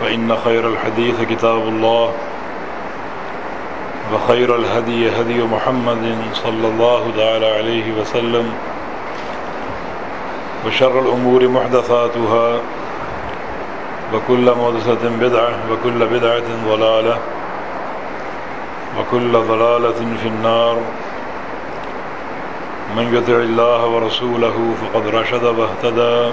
فإن خير الحديث كتاب الله وخير الهدي هدي محمد صلى الله تعالى عليه وسلم وشر الأمور محدثاتها وكل مدسة بدعة وكل بدعة ضلالة وكل ضلالة في النار من يدع الله ورسوله فقد رشد واهتدى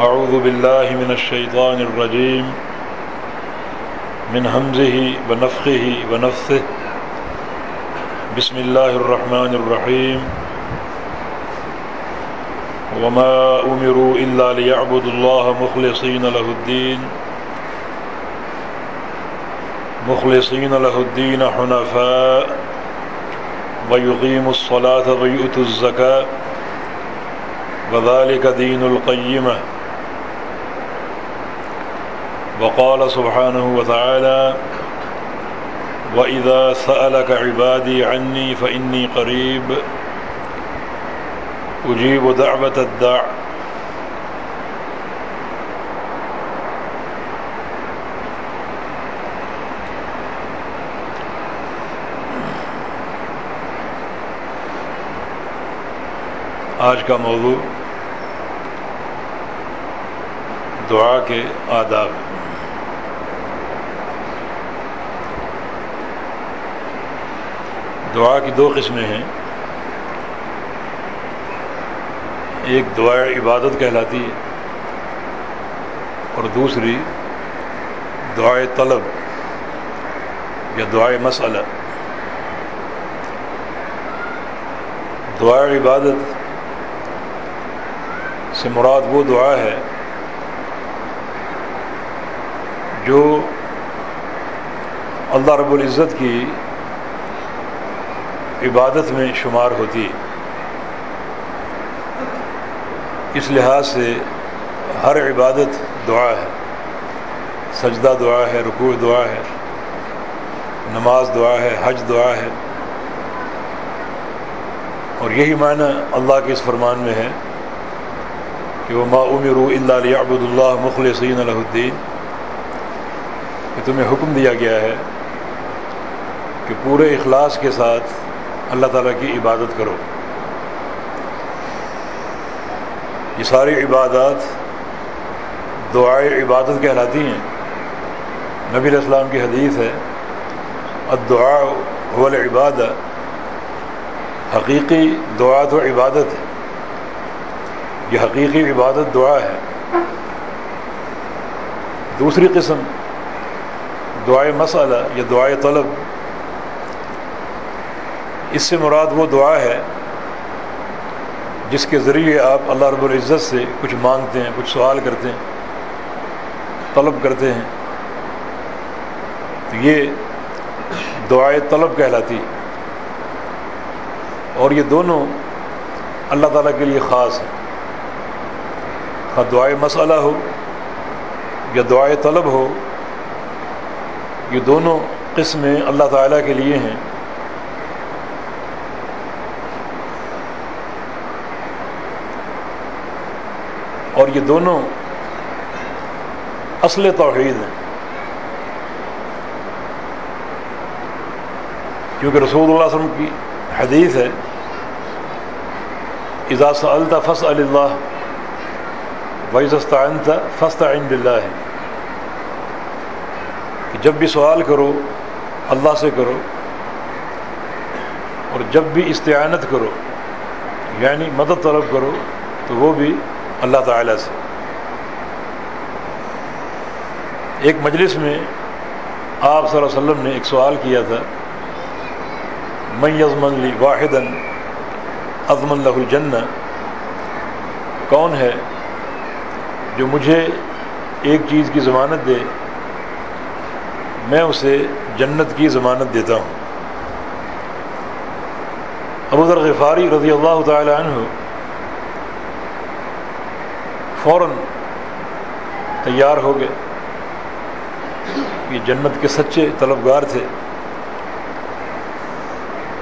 أعوذ بالله من الشيطان الرجيم. من همزه ونفخه ونفثه. بسم الله الرحمن الرحيم. وما أمروا إلا ليعبدوا الله مخلصين له الدين. مخلصين له الدين حنفاء. ويقيموا الصلاة ويؤتوا الزكاة. وذلك دين القيمة. وقال سبحانه وتعالى وإذا سألك عبادي عني فإني قريب أجيب دعوة الدع آج کا موضوع دعا کے آداب دعا کی دو قسمیں ہیں۔ ایک دعا عبادت کہلاتی ہے اور دوسری دعائے طلب یا دعائے مسئلہ۔ دعا عبادت سے مراد وہ دعا ہے جو اللہ رب العزت کی عبادت میں شمار ہوتی ہے اس لحاظ سے ہر عبادت دعا ہے، سجدہ دعا ہے، رکوع دعا ہے، نماز دعا ہے، حج دعا ہے۔ اور یہی معنی اللہ کے اس فرمان میں ہے کہ وہ ما عمر اللہ علیہ ابود اللہ مخلصین الدین کہ تمہیں حکم دیا گیا ہے کہ پورے اخلاص کے ساتھ اللہ تعالیٰ کی عبادت کرو۔ یہ ساری عبادات دعائے عبادت کہلاتی ہیں۔ نبی علیہ السلام کی حدیث ہے الدعا هو العبادہ حقیقی دعا تو عبادت ہے۔ یہ حقیقی عبادت دعا ہے۔ دوسری قسم، دعائے مسئلہ یا دعائے طلب۔ اس سے مراد وہ دعا ہے جس کے ذریعے آپ اللہ رب العزت سے کچھ مانگتے ہیں، کچھ سوال کرتے ہیں، طلب کرتے ہیں۔ تو یہ دعائے طلب کہلاتی۔ اور یہ دونوں اللہ تعالیٰ کے لیے خاص ہیں۔ ہاں دعائے مسئلہ ہو یا دعائے طلب ہو، یہ دونوں قسمیں اللہ تعالیٰ کے لیے ہیں۔ اور یہ دونوں اصل توحید ہیں۔ کیونکہ رسول اللہ علیہ وسلم کی حدیث ہے اجاز فص اللہ ویزستان فسط عند اللہ کہ جب بھی سوال کرو، اللہ سے کرو، اور جب بھی استعانت کرو یعنی مدد طلب کرو، تو وہ بھی اللہ تعالیٰ سے۔ ایک مجلس میں آپ صلی اللہ علیہ وسلم نے ایک سوال کیا تھا میں یزمن لی واحد ازمن لہ الجنہ کون ہے جو مجھے ایک چیز کی ضمانت دے، میں اسے جنت کی ضمانت دیتا ہوں۔ ابو ذر غفاری رضی اللہ تعالی عنہ فوراً تیار ہو گئے۔ یہ جنت کے سچے طلبگار تھے۔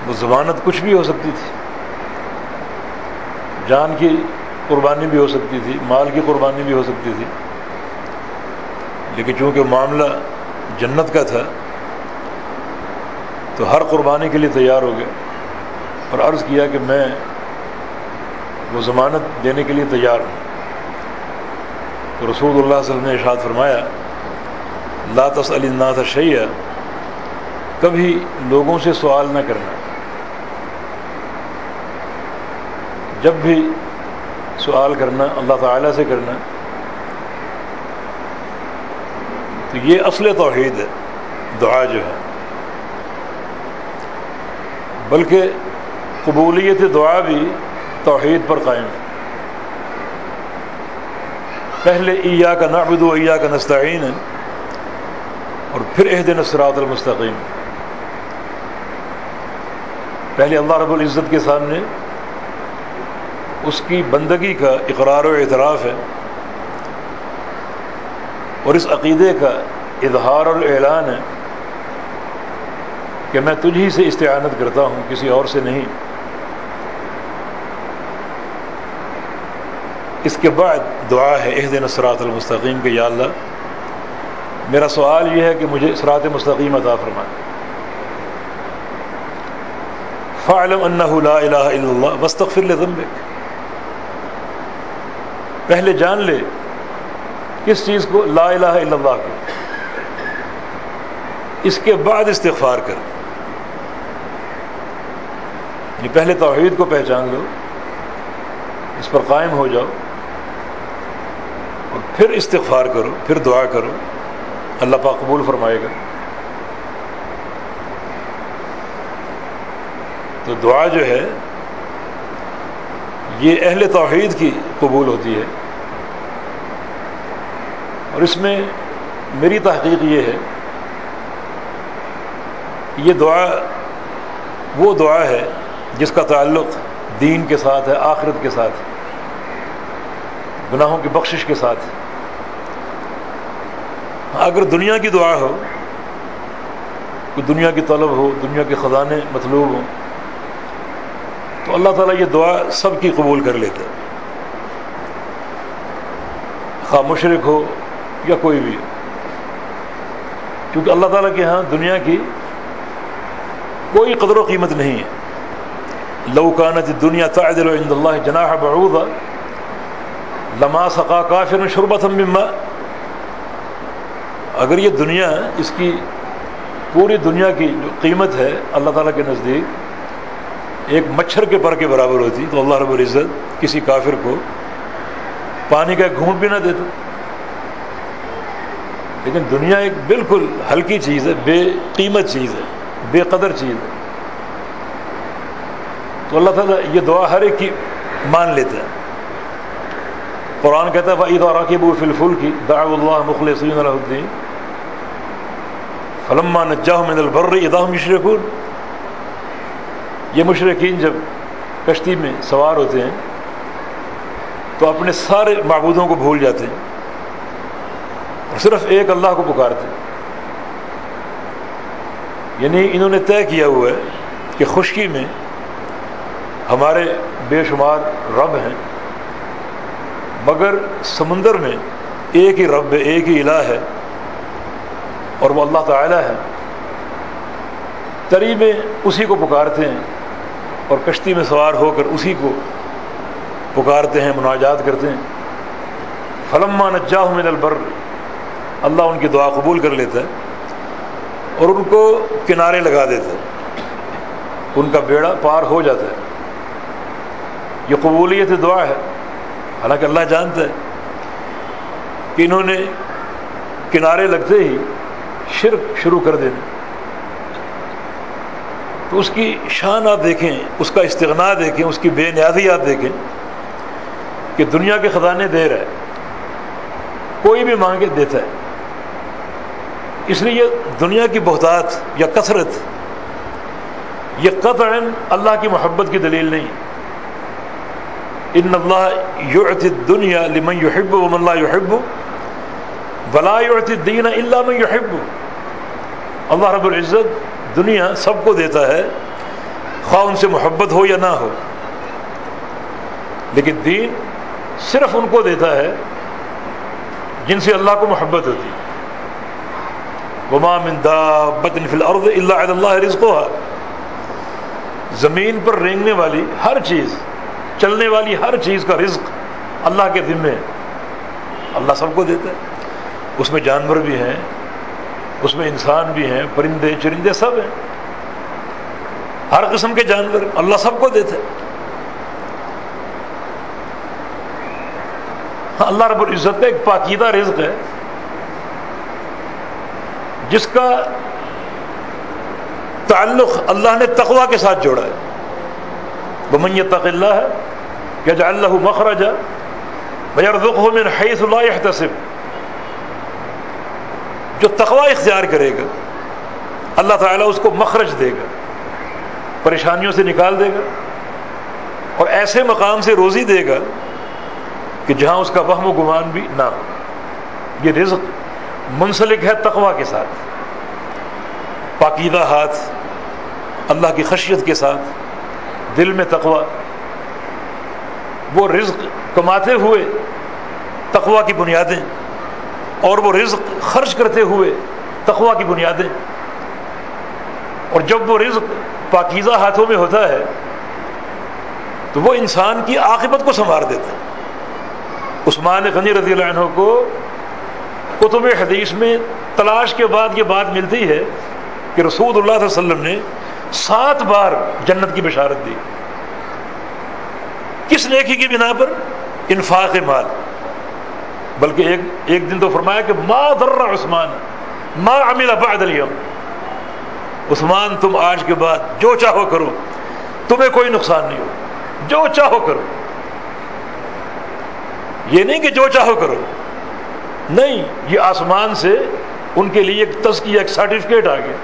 وہ ضمانت کچھ بھی ہو سکتی تھی۔ جان کی قربانی بھی ہو سکتی تھی، مال کی قربانی بھی ہو سکتی تھی۔ لیکن چونکہ معاملہ جنت کا تھا، تو ہر قربانی کے لیے تیار ہو گئے اور عرض کیا کہ میں وہ ضمانت دینے کے لیے تیار ہوں۔ تو رسول اللہ صلی اللہ علیہ وسلم نے ارشاد فرمایا، لا تسأل الناس شیعہ کبھی لوگوں سے سوال نہ کرنا۔ جب بھی سوال کرنا، اللہ تعالیٰ سے کرنا، تو یہ اصل توحید ہے، دعا جو ہے۔ بلکہ قبولیت دعا بھی توحید پر قائم ہے۔ پہلے ایا کا نعبد و ایا کا نستعین ہے اور پھر عہد نصرات المستقیم۔ پہلے اللہ رب العزت کے سامنے اس کی بندگی کا اقرار و اعتراف ہے اور اس عقیدے کا اظہار اور اعلان ہے کہ میں تجھی سے استعانت کرتا ہوں، کسی اور سے نہیں۔ اس کے بعد دعا ہے عہد نصرات المستقیم کے یا اللہ، میرا سوال یہ ہے کہ مجھے اسرات مستقیم عطا فرمائے فعلم انہ لا الہ الا اللہ وستغفر لذنبک۔ پہلے جان لے کس چیز کو لا الہ الا اللہ کو اس کے بعد استغفار کر۔ یہ پہلے توحید کو پہچان لو، اس پر قائم ہو جاؤ۔ پھر استغفار کرو، پھر دعا کرو، اللہ پاک قبول فرمائے گا۔ تو دعا جو ہے، یہ اہل توحید کی قبول ہوتی ہے۔ اور اس میں میری تحقیق یہ ہے، یہ دعا، وہ دعا ہے جس کا تعلق دین کے ساتھ ہے، آخرت کے ساتھ گناہوں کی بخشش کے ساتھ اگر دنیا کی دعا ہو، کہ دنیا کی طلب ہو، دنیا کے خزانے مطلوب ہوں، تو اللہ تعالیٰ یہ دعا سب کی قبول کر لیتا ہے۔ خواہ مشرق ہو یا کوئی بھی۔ ہو کیونکہ اللہ تعالیٰ کے ہاں دنیا کی کوئی قدر و قیمت نہیں ہے۔ لوکانت دنیا تعدل عند اللہ جناح بعوضا، لما سقا کافر شربت مما اگر یہ دنیا اس کی پوری دنیا کی جو قیمت ہے اللہ تعالیٰ کے نزدیک ایک مچھر کے پر کے برابر ہوتی تو اللہ رب العزت کسی کافر کو پانی کا گھونٹ بھی نہ دیتا لیکن دنیا ایک بالکل ہلکی چیز ہے، بے قیمت چیز ہے، بے قدر چیز ہے۔ تو اللہ تعالیٰ یہ دعا ہر ایک کی مان لیتا ہے۔ قرآن کہتا ہے عید اور راکب فلفل کی دعا اللہ مخل سین الدین فلما نجاہ من البر ادا مشرقون یہ مشرقین جب کشتی میں سوار ہوتے ہیں، تو اپنے سارے معبودوں کو بھول جاتے ہیں اور صرف ایک اللہ کو پکارتے ہیں۔ یعنی انہوں نے طے کیا ہوا ہے کہ خشکی میں ہمارے بے شمار رب ہیں، مگر سمندر میں ایک ہی رب ہے، ایک ہی الہ ہے۔ اور وہ اللہ تعالیٰ ہے۔ تری میں اسی کو پکارتے ہیں اور کشتی میں سوار ہو کر اسی کو پکارتے ہیں، مناجات کرتے ہیں۔ فلما نجاہ من البر، اللہ ان کی دعا قبول کر لیتا ہے اور ان کو کنارے لگا دیتا ہے۔ ان کا بیڑا پار ہو جاتا ہے۔ یہ قبولیت دعا ہے۔ حالانکہ اللہ جانتا ہے کہ انہوں نے کنارے لگتے ہی شرک شروع کر دینا۔ تو اس کی شان آپ دیکھیں، اس کا استغنا دیکھیں، اس کی بے نیازی آپ دیکھیں کہ دنیا کے خزانے دے رہا ہے، کوئی بھی مانگے دیتا ہے۔ اس لیے دنیا کی بہتات یا کثرت، یہ قطع اللہ کی محبت کی دلیل نہیں۔ ان اللہ یعت دنیا لمن یحب و من لا یحب۔ ولا یعت الدین الا یحب اللہ رب العزت دنیا سب کو دیتا ہے، خواہ ان سے محبت ہو یا نہ ہو۔ لیکن دین صرف ان کو دیتا ہے جن سے اللہ کو محبت ہوتی وما من دابت فی الارض الا علی اللہ رزقها۔ زمین پر رینگنے والی ہر چیز، چلنے والی ہر چیز کا رزق اللہ کے ذمے اللہ سب کو دیتا ہے۔ اس میں جانور بھی ہیں، اس میں انسان بھی ہیں، پرندے، چرندے سب ہیں۔ ہر قسم کے جانور اللہ سب کو دیتے ہاں، اللہ رب العزت کا ایک پاکیدہ رزق ہے، جس کا تعلق اللہ نے تقوا کے ساتھ جوڑا ہے۔ بمن تق اللہ ہے کہ جو اللہ مخرج بیر رخ من حیث اللہ يحتسب۔ جو تقوا اختیار کرے گا، اللہ تعالیٰ اس کو مخرج دے گا، پریشانیوں سے نکال دے گا، اور ایسے مقام سے روزی دے گا کہ جہاں اس کا وہم و گمان بھی نہ ہو۔ یہ رزق منسلک ہے تقوا کے ساتھ پاکیدہ ہاتھ اللہ کی خشیت کے ساتھ، دل میں تقوا وہ رزق کماتے ہوئے تقوا کی بنیادیں اور وہ رزق خرچ کرتے ہوئے تقوا کی بنیادیں۔ اور جب وہ رزق پاکیزہ ہاتھوں میں ہوتا ہے، تو وہ انسان کی عاقبت کو سنوار دیتا ہے۔ عثمان غنی رضی اللہ عنہ کو کتب حدیث میں تلاش کے بعد یہ بات ملتی ہے کہ رسول اللہ صلی اللہ علیہ وسلم نے سات بار جنت کی بشارت دی۔ کس نیکی کی بنا پر؟ انفاق مال۔ بلکہ ایک ایک دن تو فرمایا کہ ما در عثمان، ما عمل بعد اليوم۔ عثمان، تم آج کے بعد جو چاہو کرو، تمہیں کوئی نقصان نہیں ہو جو چاہو کرو۔ یہ نہیں کہ جو چاہو کرو۔ نہیں، یہ آسمان سے ان کے لیے ایک تزکیہ، ایک سرٹیفکیٹ آ گیا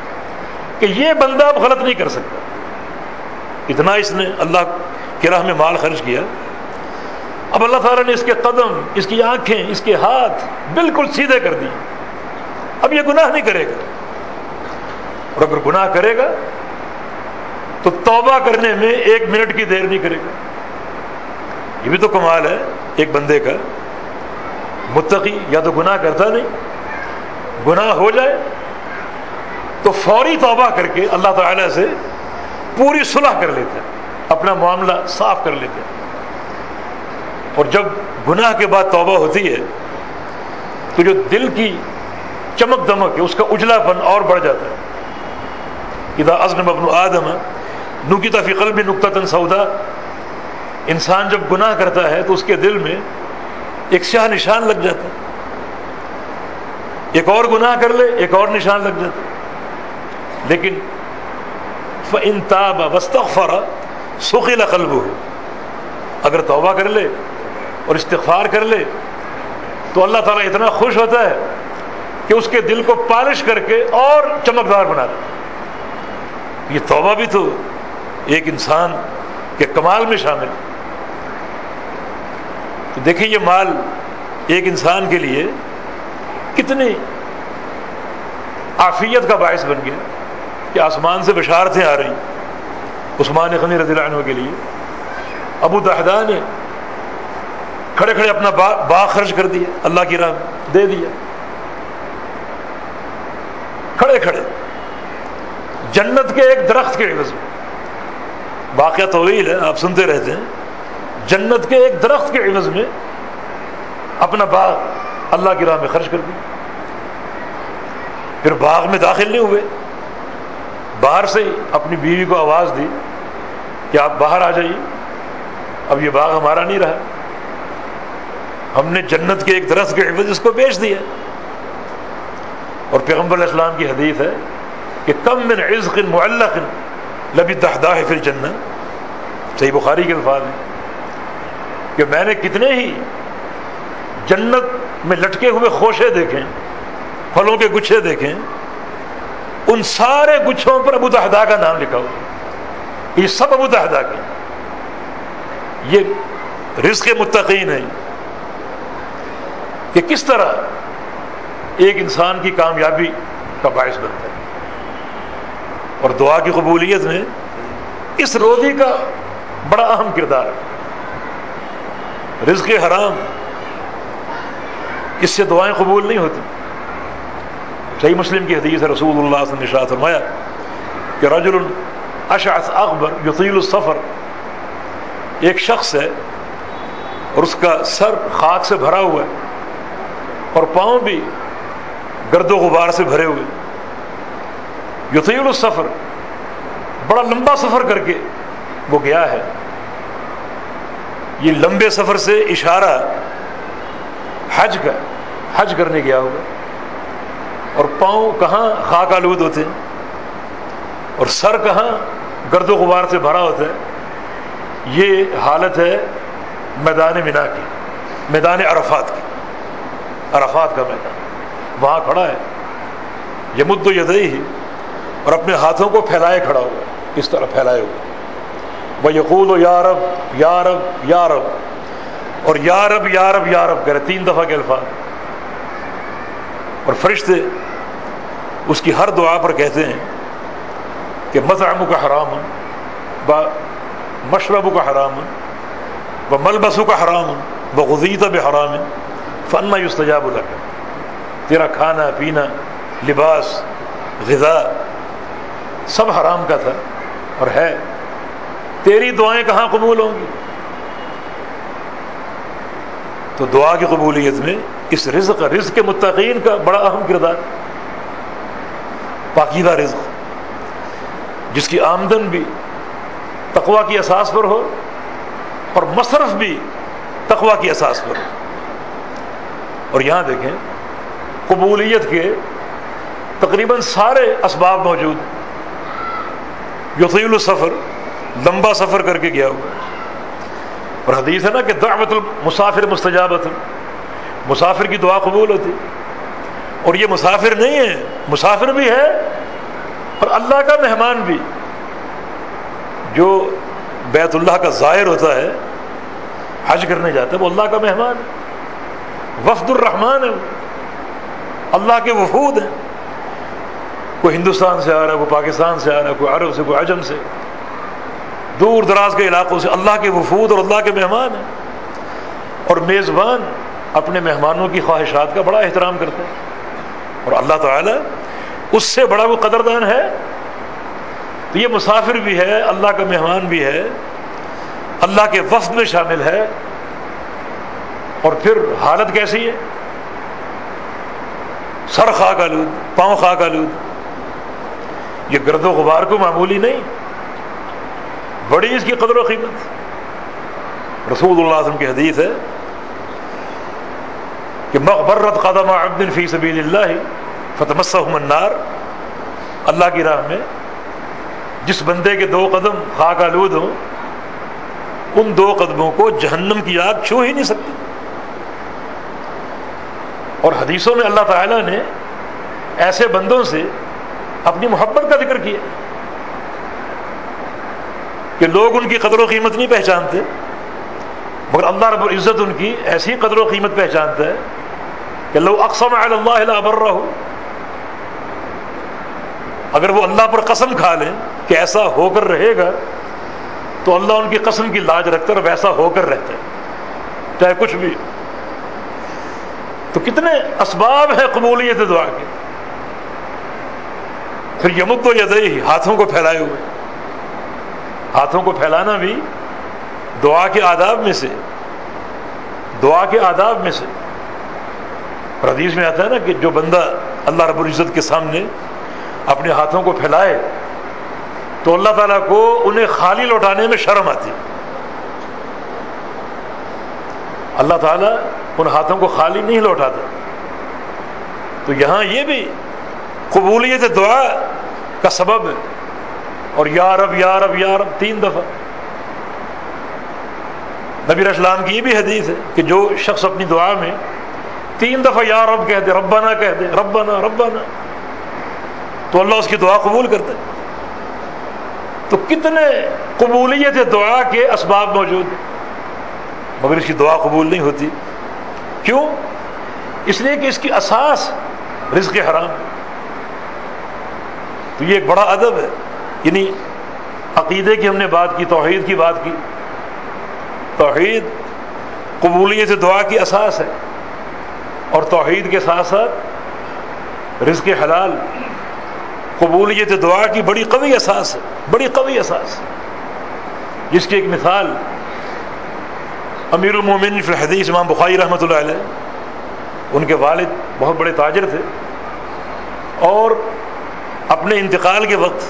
کہ یہ بندہ اب غلط نہیں کر سکتا۔ اتنا اس نے اللہ کی راہ میں مال خرچ کیا۔ اب اللہ تعالیٰ نے اس کے قدم، اس کی آنکھیں، اس کے ہاتھ بالکل سیدھے کر دی اب یہ گناہ نہیں کرے گا۔ اور اگر گناہ کرے گا، تو توبہ کرنے میں ایک منٹ کی دیر نہیں کرے گا۔ یہ بھی تو کمال ہے ایک بندے کا۔ متقی یا تو گناہ کرتا نہیں، گناہ ہو جائے تو فوری توبہ کر کے اللہ تعالی سے پوری صلح کر لیتے اپنا معاملہ صاف کر لیتے اور جب گناہ کے بعد توبہ ہوتی ہے، تو جو دل کی چمک دمک ہے، اس کا اجلا پن اور بڑھ جاتا ہے۔ ادا ازنم ابن آدم، نکتا فی قلب نقطہ تن سودا انسان جب گناہ کرتا ہے، تو اس کے دل میں ایک سیاہ نشان لگ جاتا ہے۔ ایک اور گناہ کر لے، ایک اور نشان لگ جاتا لیکن فن تاب وسطرا سخی قلب ہو اگر توبہ کر لے اور استغفار کر لے، تو اللہ تعالیٰ اتنا خوش ہوتا ہے کہ اس کے دل کو پالش کر کے اور چمکدار بنا دے۔ یہ توبہ بھی تو ایک انسان کے کمال میں شامل تو دیکھیں یہ مال ایک انسان کے لیے کتنی آفیت کا باعث بن گیا کہ آسمان سے بشارتیں آ رہی۔ عثمان خنی رضی اللہ عنہ کے لیے، ابو دہدا نے کھڑے کھڑے اپنا باغ خرچ کر دیا، اللہ کی راہ دے دیا۔ کھڑے کھڑے۔ جنت کے ایک درخت کے عوض۔ میں واقعہ طویل ہے، آپ سنتے رہتے ہیں۔ جنت کے ایک درخت کے عوض میں اپنا باغ اللہ کی راہ میں خرچ کر دیا۔ پھر باغ میں داخل نہیں ہوئے۔ باہر سے اپنی بیوی کو آواز دی کہ آپ باہر آ جائیے۔ اب یہ باغ ہمارا نہیں رہا۔ ہم نے جنت کے ایک درخت کے عوض اس کو بیچ دیا۔ اور پیغمبر علیہ السلام کی حدیث ہے کہ کم من عزق معلق لبی دہدا ہے پھر جنت صحیح بخاری کے الفاظ ہیں کہ میں نے کتنے ہی جنت میں لٹکے ہوئے خوشے دیکھیں پھلوں کے گچھے دیکھیں ان سارے گچھوں پر ابو دہدا کا نام لکھا ہوا یہ سب ابو دہدا کے یہ رزق متقین ہے کہ کس طرح ایک انسان کی کامیابی کا باعث بنتا ہے۔ اور دعا کی قبولیت میں اس روزی کا بڑا اہم کردار ہے۔ رزق حرام، اس سے دعائیں قبول نہیں ہوتی۔ صحیح مسلم کی حدیث ہے، رسول اللہ صلی اللہ فرمایا کہ رجل اشعث اکبر یطیل السفر۔ ایک شخص ہے اور اس کا سر خاک سے بھرا ہوا ہے۔ اور پاؤں بھی گرد و غبار سے بھرے ہوئے۔ یطیل السفر، بڑا لمبا سفر کر کے وہ گیا ہے۔ یہ لمبے سفر سے اشارہ حج کا، حج کرنے گیا ہوگا۔ اور پاؤں کہاں خاک آلود ہوتے ہیں؟ اور سر کہاں گرد و غبار سے بھرا ہوتا ہے؟ یہ حالت ہے میدان منا کی، میدان عرفات کی۔ عرفات کا میدان وہاں کھڑا ہے۔ یہ مد یدئی ہی اور اپنے ہاتھوں کو پھیلائے کھڑا ہوا اس طرح پھیلائے ہوئے۔ وہ یقول و یارب یارب یارب اور یارب یارب یارب کرے تین دفعہ کے الفاظ۔ اور فرشتے اس کی ہر دعا پر کہتے ہیں کہ مزعم کا حرام با مشرب کا حرام، و ملبسو کا حرام، و غزیت بحرام۔ فن یستجاب الگ تیرا کھانا، پینا، لباس، غذا سب حرام کا تھا اور ہے۔ تیری دعائیں کہاں قبول ہوں گی؟ تو دعا کی قبولیت میں اس رزق رزق کے متقین کا بڑا اہم کردار۔ پاکیدہ رزق، جس کی آمدن بھی تقوا کی اساس پر ہو اور مصرف بھی تقوا کی اساس پر ہو۔ اور یہاں دیکھیں، قبولیت کے تقریباً سارے اسباب موجود یوسیل السفر، لمبا سفر کر کے گیا ہوا اور حدیث ہے نا کہ دعوت المسافر مستجابت مسافر کی دعا قبول ہوتی۔ اور یہ مسافر نہیں ہے، مسافر بھی ہے اور اللہ کا مہمان بھی۔ جو بیت اللہ کا ظاہر ہوتا ہے، حج کرنے جاتا ہے، وہ اللہ کا مہمان ہے۔ وفد الرحمان ہے اللہ کے وفود ہیں۔ کوئی ہندوستان سے آ رہا ہے، کوئی پاکستان سے آ رہا ہے، کوئی عرب سے، کوئی عجم سے۔ دور دراز کے علاقوں سے اللہ کے وفود اور اللہ کے مہمان ہیں۔ اور میزبان اپنے مہمانوں کی خواہشات کا بڑا احترام کرتے ہیں۔ اور اللہ تعالیٰ اس سے بڑا وہ قدردان ہے۔ تو یہ مسافر بھی ہے، اللہ کا مہمان بھی ہے۔ اللہ کے وفد میں شامل ہے۔ اور پھر حالت کیسی ہے؟ سر خاک آلود پاؤں خاک آلود یہ گرد و غبار کو معمولی نہیں۔ بڑی اس کی قدر و قیمت۔ رسول اللہ علیہ وسلم کی حدیث ہے کہ مغبرت قدم عبد فی سبیل اللہ فتمسہ النار۔ اللہ کی راہ میں جس بندے کے دو قدم خاک آلود ہوں، ان دو قدموں کو جہنم کی آگ چھو ہی نہیں سکتی۔ اور حدیثوں میں اللہ تعالیٰ نے ایسے بندوں سے اپنی محبت کا ذکر کیا کہ لوگ ان کی قدر و قیمت نہیں پہچانتے، مگر اللہ رب العزت ان کی ایسی قدر و قیمت پہچانتا ہے کہ لوگ اقسم اللہ ابر رہو اگر وہ اللہ پر قسم کھا لیں کہ ایسا ہو کر رہے گا، تو اللہ ان کی قسم کی لاج رکھتا ہے اور ویسا ہو کر رہتا ہے، چاہے کچھ بھی تو کتنے اسباب ہیں قبولیت دعا کے؟ پھر یمک تو یدئی ہاتھوں کو پھیلائے ہوئے۔ ہاتھوں کو پھیلانا بھی دعا کے آداب میں سے۔ دعا کے آداب میں سے۔ حدیث میں آتا ہے نا کہ جو بندہ اللہ رب العزت کے سامنے اپنے ہاتھوں کو پھیلائے، تو اللہ تعالیٰ کو انہیں خالی لوٹانے میں شرم آتی۔ اللہ تعالیٰ ان ہاتھوں کو خالی نہیں لوٹاتا تو یہاں یہ بھی قبولیت دعا کا سبب ہے۔ اور یا رب یا رب یا رب، تین دفعہ۔ نبی اسلام کی یہ بھی حدیث ہے کہ جو شخص اپنی دعا میں تین دفعہ یا رب کہہ دے، ربنا کہہ دے، ربنا ربنا، تو اللہ اس کی دعا قبول کرتے تو کتنے قبولیت دعا کے اسباب موجود ہیں۔ مگر اس کی دعا قبول نہیں ہوتی۔ کیوں؟ اس لیے کہ اس کی اساس رزق حرام تو یہ ایک بڑا ادب ہے۔ یعنی عقیدے کی ہم نے بات کی، توحید کی بات کی۔ توحید قبولیت دعا کی اساس ہے۔ اور توحید کے ساتھ ساتھ رزق حلال، قبولیت دعا کی بڑی قوی اساس ہے۔ بڑی قوی اساس جس کی ایک مثال امیر المومن فی الحدیث امام بخاری رحمۃ اللہ علیہ، ان کے والد بہت بڑے تاجر تھے۔ اور اپنے انتقال کے وقت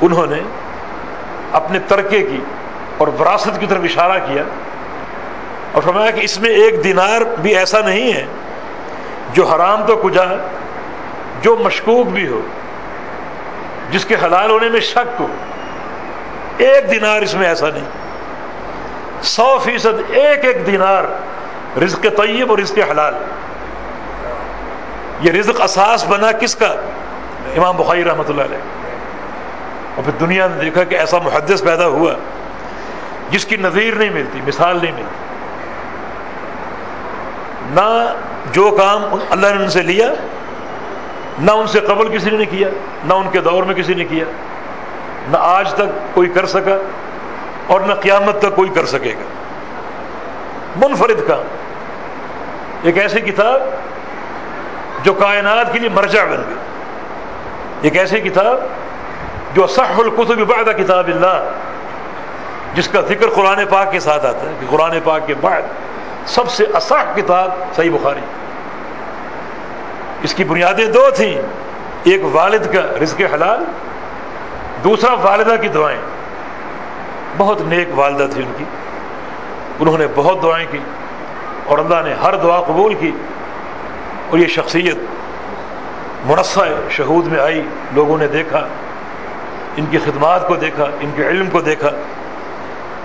انہوں نے اپنے ترکے کی اور وراثت کی طرف اشارہ کیا اور فرمایا کہ اس میں ایک دینار بھی ایسا نہیں ہے جو حرام تو کجا، جو مشکوک بھی ہو، جس کے حلال ہونے میں شک ہو، ایک دینار اس میں ایسا نہیں۔ سو فیصد ایک ایک دینار رزق طیب اور رزق حلال. یہ رزق اساس بنا کس کا؟ امام بخاری رحمۃ اللہ علیہ. اور پھر دنیا نے دیکھا کہ ایسا محدث پیدا ہوا جس کی نظیر نہیں ملتی، مثال نہیں ملتی. نہ جو کام اللہ نے ان سے لیا، نہ ان سے قبل کسی نے کیا، نہ ان کے دور میں کسی نے کیا، نہ آج تک کوئی کر سکا اور نہ قیامت تک کوئی کر سکے گا۔ منفرد کام۔ ایک ایسی کتاب جو کائنات کے لیے مرجع بن گئی۔ ایک ایسی کتاب جو صح القتب بعد کتاب اللہ، جس کا ذکر قرآن پاک کے ساتھ آتا ہے، کہ قرآن پاک کے بعد سب سے اصح کتاب صحیح بخاری۔ اس کی بنیادیں دو تھیں۔ ایک والد کا رزق حلال، دوسرا والدہ کی دعائیں۔ بہت نیک والدہ تھی ان کی۔ انہوں نے بہت دعائیں کی اور اللہ نے ہر دعا قبول کی اور یہ شخصیت منصع شہود میں آئی، لوگوں نے دیکھا، ان کی خدمات کو دیکھا، ان کے علم کو دیکھا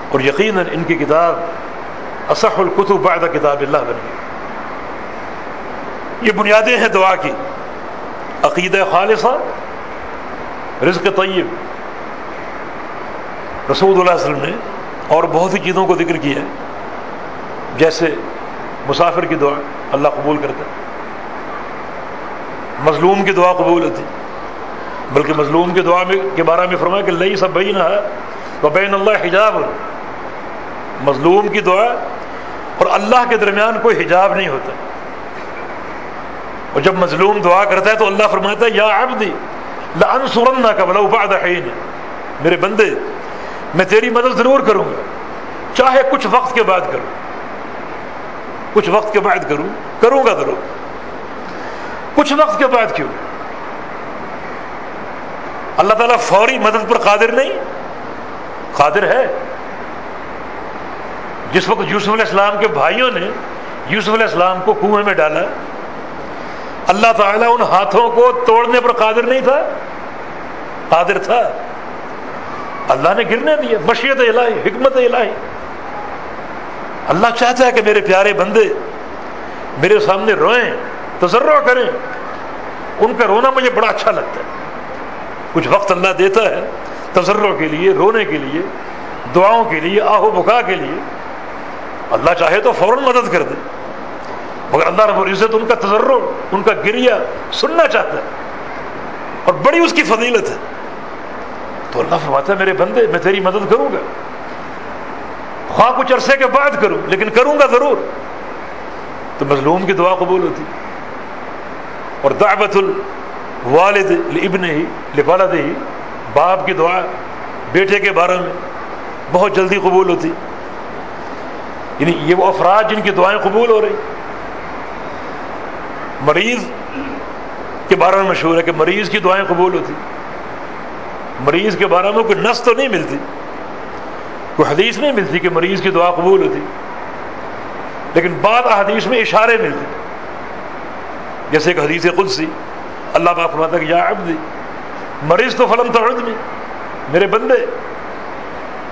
اور یقیناً ان کی کتاب اصح القتب بعد کتاب اللہ بن گئی یہ بنیادیں ہیں دعا کی عقید خالصہ، رزق طیب رسول اللہ علیہ وسلم نے اور بہت سی چیزوں کو ذکر کیا ہے۔ جیسے مسافر کی دعا، اللہ قبول کرتا ہے۔ مظلوم کی دعا قبول ہوتی۔ بلکہ مظلوم کی دعا میں کے بارے میں فرمایا کہ لئی سب بہی نہ ہے تو بین اللہ حجاب۔ مظلوم کی دعا اور اللہ کے درمیان کوئی حجاب نہیں ہوتا۔ اور جب مظلوم دعا کرتا ہے تو اللہ فرماتا ہے، یا عبدی لانصرنہ کا بعد حین۔ میرے بندے میں تیری مدد ضرور کروں گا۔ چاہے کچھ وقت کے بعد کروں۔ کچھ وقت کے بعد کروں۔ کروں گا ضرور۔ کچھ وقت کے بعد کیوں؟ اللہ تعالیٰ فوری مدد پر قادر نہیں۔ قادر ہے۔ جس وقت یوسف علیہ السلام کے بھائیوں نے یوسف علیہ السلام کو کنویں میں ڈالا، اللہ تعالیٰ ان ہاتھوں کو توڑنے پر قادر نہیں تھا۔ قادر تھا۔ اللہ نے گرنے دیا مشیت الہی، حکمت الہی۔ اللہ چاہتا ہے کہ میرے پیارے بندے میرے سامنے روئیں تجربہ کریں۔ ان کا رونا مجھے بڑا اچھا لگتا ہے۔ کچھ وقت اللہ دیتا ہے تجربہ کے لیے، رونے کے لیے، دعاؤں کے لیے آہو بکا کے لیے۔ اللہ چاہے تو فوراً مدد کر دے۔ مگر اللہ رب العزت ان کا تجرب ان کا گریا سننا چاہتا ہے۔ اور بڑی اس کی فضیلت ہے۔ تو اللہ فرماتا ہے، میرے بندے، میں تیری مدد کروں گا۔ خواہ کچھ عرصے کے بعد کروں، لیکن کروں گا ضرور۔ تو مظلوم کی دعا قبول ہوتی۔ اور دعوت الوالد ابن ہی لبالد ہی باپ کی دعا، بیٹے کے بارے میں بہت جلدی قبول ہوتی۔ یعنی یہ وہ افراد جن کی دعائیں قبول ہو رہی۔ مریض کے بارے میں مشہور ہے کہ مریض کی دعائیں قبول ہوتی۔ مریض کے بارے میں کوئی نس تو نہیں ملتی، کوئی حدیث نہیں ملتی کہ مریض کی دعا قبول ہوتی۔ لیکن بعد حدیث میں اشارے ملتے۔ جیسے کہ حدیث قدسی، اللہ پاک فرماتا کہ یا عبدی، مریض تو فلم تو نہیں میرے بندے،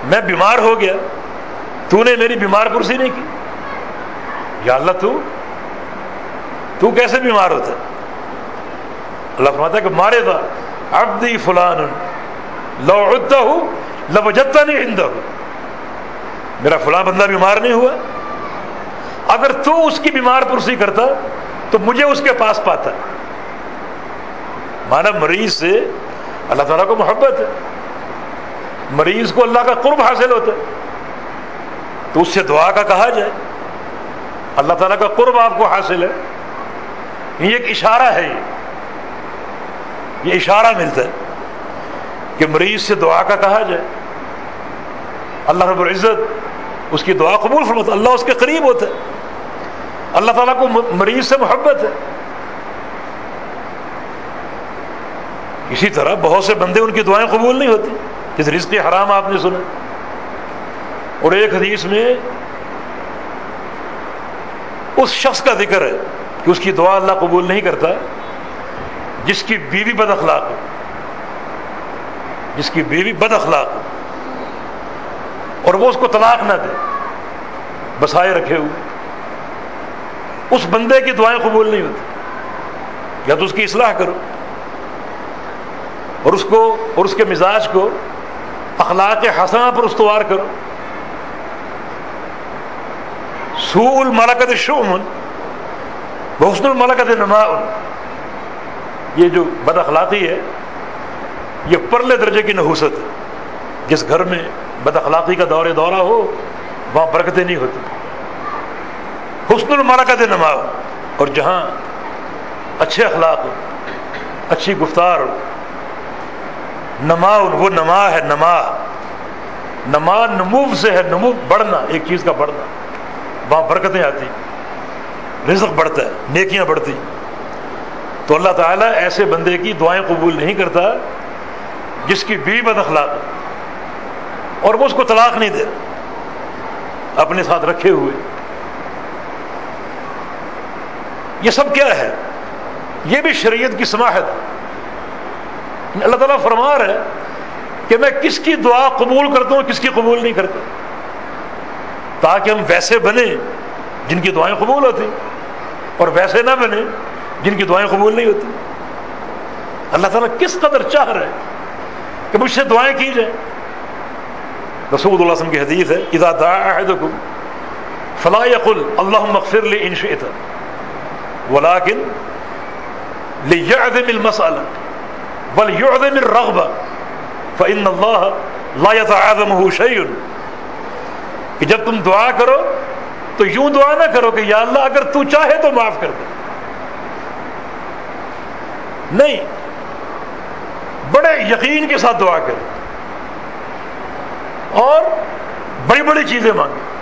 میں بیمار ہو گیا، تو نے میری بیمار پرسی نہیں کی۔ یا اللہ، تو تو کیسے بیمار ہوتا؟ ہے اللہ فرماتا ہے کہ مارے تھا عبدی فلان لو ہوں لبجتا نہیں ہندہ ہوں میرا فلاں بندہ بیمار نہیں ہوا۔ اگر تو اس کی بیمار پرسی کرتا تو مجھے اس کے پاس پاتا۔ مانا مریض سے اللہ تعالیٰ کو محبت ہے۔ مریض کو اللہ کا قرب حاصل ہوتا ہے۔ تو اس سے دعا کا کہا جائے۔ اللہ تعالیٰ کا قرب آپ کو حاصل ہے۔ یہ ایک اشارہ ہے۔ یہ یہ اشارہ ملتا ہے۔ کہ مریض سے دعا کا کہا جائے۔ اللہ رب العزت اس کی دعا قبول فرماتا اللہ اس کے قریب ہوتا ہے۔ اللہ تعالیٰ کو مریض سے محبت ہے۔ اسی طرح بہت سے بندے ان کی دعائیں قبول نہیں ہوتی۔ جس رزق حرام آپ نے سنا۔ اور ایک حدیث میں اس شخص کا ذکر ہے کہ اس کی دعا اللہ قبول نہیں کرتا، جس کی بیوی بد اخلاق ہو جس کی بیوی بد اخلاق ہو۔ اور وہ اس کو طلاق نہ دے۔ بسائے رکھے ہوئے۔ اس بندے کی دعائیں قبول نہیں ہوتی۔ یا تو اس کی اصلاح کرو۔ اور اس کو اور اس کے مزاج کو اخلاق حسنا پر استوار کرو۔ سو الملکت شومن بحسن الملکت نما یہ جو بد اخلاقی ہے یہ پرلے درجے کی نحوست ہے۔ جس گھر میں بد اخلاقی کا دورے دورہ ہو، وہاں برکتیں نہیں ہوتی۔ حسن الملکت نما اور جہاں اچھے اخلاق ہو، اچھی گفتار ہو نما وہ نما ہے نما۔ نما نمو سے ہے نمو بڑھنا، ایک چیز کا بڑھنا۔ وہاں برکتیں آتی، رزق بڑھتا ہے، نیکیاں بڑھتی۔ تو اللہ تعالیٰ ایسے بندے کی دعائیں قبول نہیں کرتا جس کی بی بد اخلاق اور وہ اس کو طلاق نہیں دے اپنے ساتھ رکھے ہوئے۔ یہ سب کیا ہے؟ یہ بھی شریعت کی سماحت اللہ تعالیٰ فرما رہا ہے کہ میں کس کی دعا قبول کرتا ہوں کس کی قبول نہیں کرتا۔ تاکہ ہم ویسے بنے جن کی دعائیں قبول ہوتی اور ویسے نہ بنے جن کی دعائیں قبول نہیں ہوتی۔ اللہ تعالیٰ کس قدر چاہ رہے کہ مجھ سے دعائیں کی جائیں رسول اللہ علیہ وسلم کی حدیث ہے، اذا دعا احدکم فلا یقل اللہ مغفر لی ان شئت ولیکن لیعظم المسئلہ بل یعظم الرغبہ، فإن اللہ لا يتعاظمه شيء کہ جب تم دعا کرو، تو یوں دعا نہ کرو کہ یا اللہ اگر تو چاہے تو معاف کر دے۔ نہیں بڑے یقین کے ساتھ دعا کرے اور بڑی بڑی چیزیں مانگے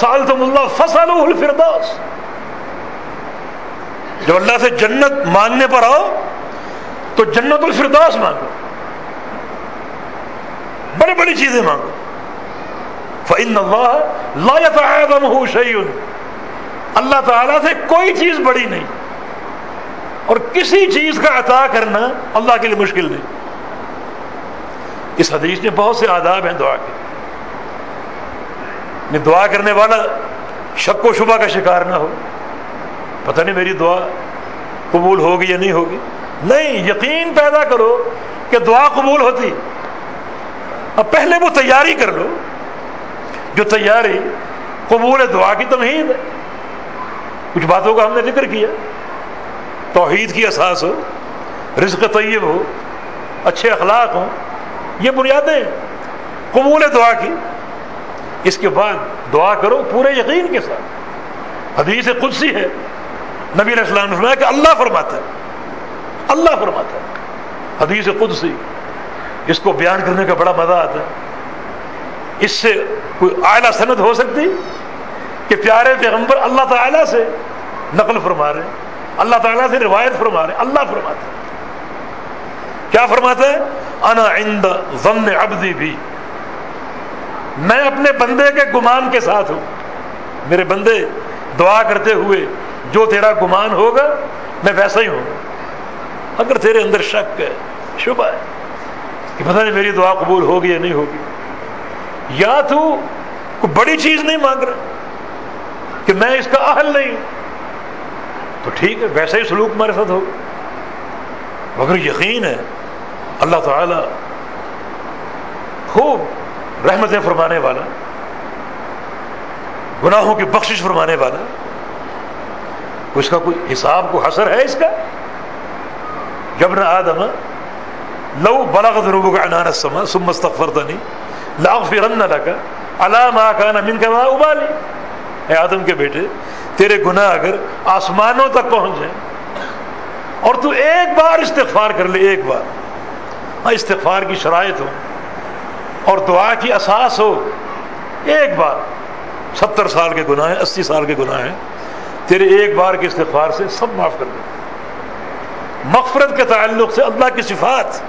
سال تم اللہ فصل الفردوس۔ جب اللہ سے جنت مانگنے پر آؤ، تو جنت الفردوس مانگو۔ بڑی بڑی چیزیں مانگو۔ فن اللہ لا يتعاظمه شيء۔ اللہ تعالیٰ سے کوئی چیز بڑی نہیں۔ اور کسی چیز کا عطا کرنا اللہ کے لیے مشکل نہیں۔ اس حدیث میں بہت سے آداب ہیں دعا کے۔ دعا کرنے والا شک و شبہ کا شکار نہ ہو۔ پتہ نہیں میری دعا قبول ہوگی یا نہیں ہوگی۔ نہیں، یقین پیدا کرو کہ دعا قبول ہوتی۔ اب پہلے وہ تیاری کر لو۔ جو تیاری قبول دعا کی تمہید ہے۔ کچھ باتوں کا ہم نے ذکر کیا۔ توحید کی اساس ہو، رزق طیب ہو، اچھے اخلاق ہوں، یہ بنیادیں قبول دعا کی۔ اس کے بعد دعا کرو پورے یقین کے ساتھ۔ حدیث قدسی ہے۔ نبی علیہ السلام نے کہ اللہ فرماتا ہے۔ اللہ فرماتا ہے۔ حدیث قدسی۔ اس کو بیان کرنے کا بڑا مزہ آتا ہے۔ اس سے کوئی اعلیٰ صنعت ہو سکتی کہ پیارے پیغمبر اللہ تعالیٰ سے نقل فرما رہے اللہ تعالیٰ سے روایت فرما رہے اللہ فرماتے کیا فرماتا ہے انا عند ضمن عبدی بھی۔ میں اپنے بندے کے گمان کے ساتھ ہوں۔ میرے بندے، دعا کرتے ہوئے جو تیرا گمان ہوگا، میں ویسا ہی ہوں۔ اگر تیرے اندر شک ہے، شبہ ہے کہ پتہ نہیں میری دعا قبول ہوگی یا نہیں ہوگی۔ یا تو کوئی بڑی چیز نہیں مانگ رہا کہ میں اس کا اہل نہیں تو ٹھیک ہے ویسا ہی سلوک ہمارے ساتھ ہوگا مگر یقین ہے، اللہ تعالی خوب رحمتیں فرمانے والا، گناہوں کی بخشش فرمانے والا، اس کا کوئی حساب کو حسر ہے اس کا؟ جب نہ آدم، لو بلغ ذنوب کا انان سما سم مستغفر تنی لاغ فرن نہ لگا علام کا کا ابالی اے آدم کے بیٹے، تیرے گناہ اگر آسمانوں تک پہنچ جائیں۔ اور تو ایک بار استغفار کر لے، ایک بار۔ ہاں، استغفار کی شرائط ہو اور دعا کی اساس ہو۔ ایک بار۔ ستر سال کے گناہ ہیں، اسی سال کے گناہ ہیں۔ تیرے ایک بار کے استغفار سے سب معاف کر دیں مغفرت کے تعلق سے اللہ کی صفات۔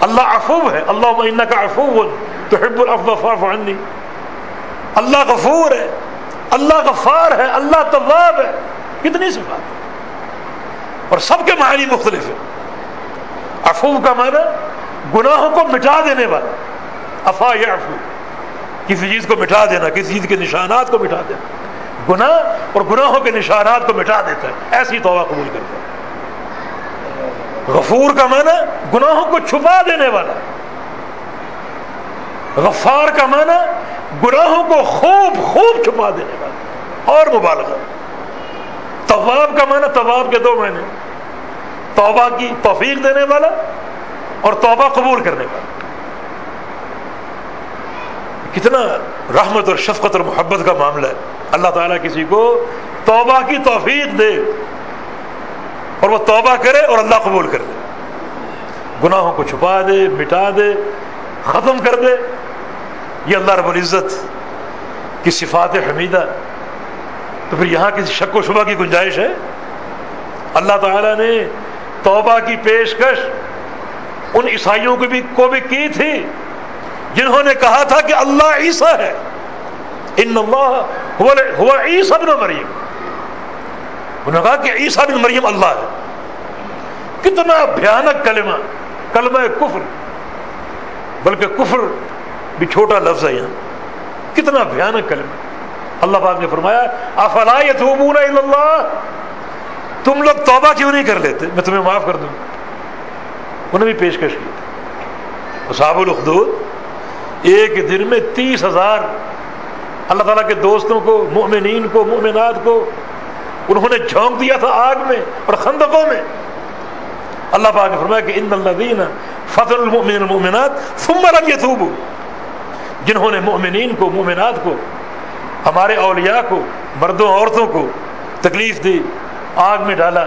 اللہ افو ہے۔ اللہ کا افو تو حب الفاف عنی۔ اللہ غفور ہے۔ اللہ غفار ہے، اللہ طواب ہے۔ کتنی صفات اور سب کے معنی مختلف ہیں۔ افو کا معنی گناہوں کو مٹا دینے والا۔ افا یا افو کسی چیز کو مٹا دینا، کسی چیز کے نشانات کو مٹا دینا۔ گناہ اور گناہوں کے نشانات کو مٹا دیتا ہے۔ ایسی توبہ قبول کرتا ہے۔ غفور کا معنی گناہوں کو چھپا دینے والا۔ غفار کا معنی گناہوں کو خوب خوب چھپا دینے والا اور مبالغہ۔ طواب کا معنی طواب کے دو معنی توبہ کی توفیق دینے والا اور توبہ قبول کرنے والا۔ کتنا رحمت اور شفقت اور محبت کا معاملہ ہے۔ اللہ تعالیٰ کسی کو توبہ کی توفیق دے اور وہ توبہ کرے اور اللہ قبول کر دے گناہوں کو چھپا دے، مٹا دے، ختم کر دے۔ یہ اللہ رب العزت کی صفات حمیدہ تو پھر یہاں کسی شک و شبہ کی گنجائش ہے۔ اللہ تعالیٰ نے توبہ کی پیشکش ان عیسائیوں کو بھی کو بھی کی تھی۔ جنہوں نے کہا تھا کہ اللہ عیسیٰ ہے۔ ان اللہ ہوا عیسیٰ بن مریم۔ انہوں نے کہا کہ عیسیٰ بن مریم اللہ ہے۔ کتنا بھیانک کلمہ کلمہ کفر۔ بلکہ کفر بھی چھوٹا لفظ ہے یہاں۔ کتنا بھیانک کلمہ۔ اللہ پاک نے فرمایا، افلا یتوبون الا اللہ؟ تم لوگ توبہ کیوں نہیں کر لیتے؟ میں تمہیں معاف کر دوں۔ انہیں بھی پیشکش کی اصحاب الخدود ایک دن میں تیس ہزار اللہ تعالیٰ کے دوستوں کو مومنین کو مومنات کو انہوں نے جھونک دیا تھا آگ میں اور خندقوں میں۔ اللہ پاک نے فرمایا کہ ان الذین فتن المؤمنین المؤمنات ثم لم يتوبوا جنہوں نے مؤمنین کو، مومنات کو، ہمارے اولیاء کو، مردوں، عورتوں کو تکلیف دی، آگ میں ڈالا۔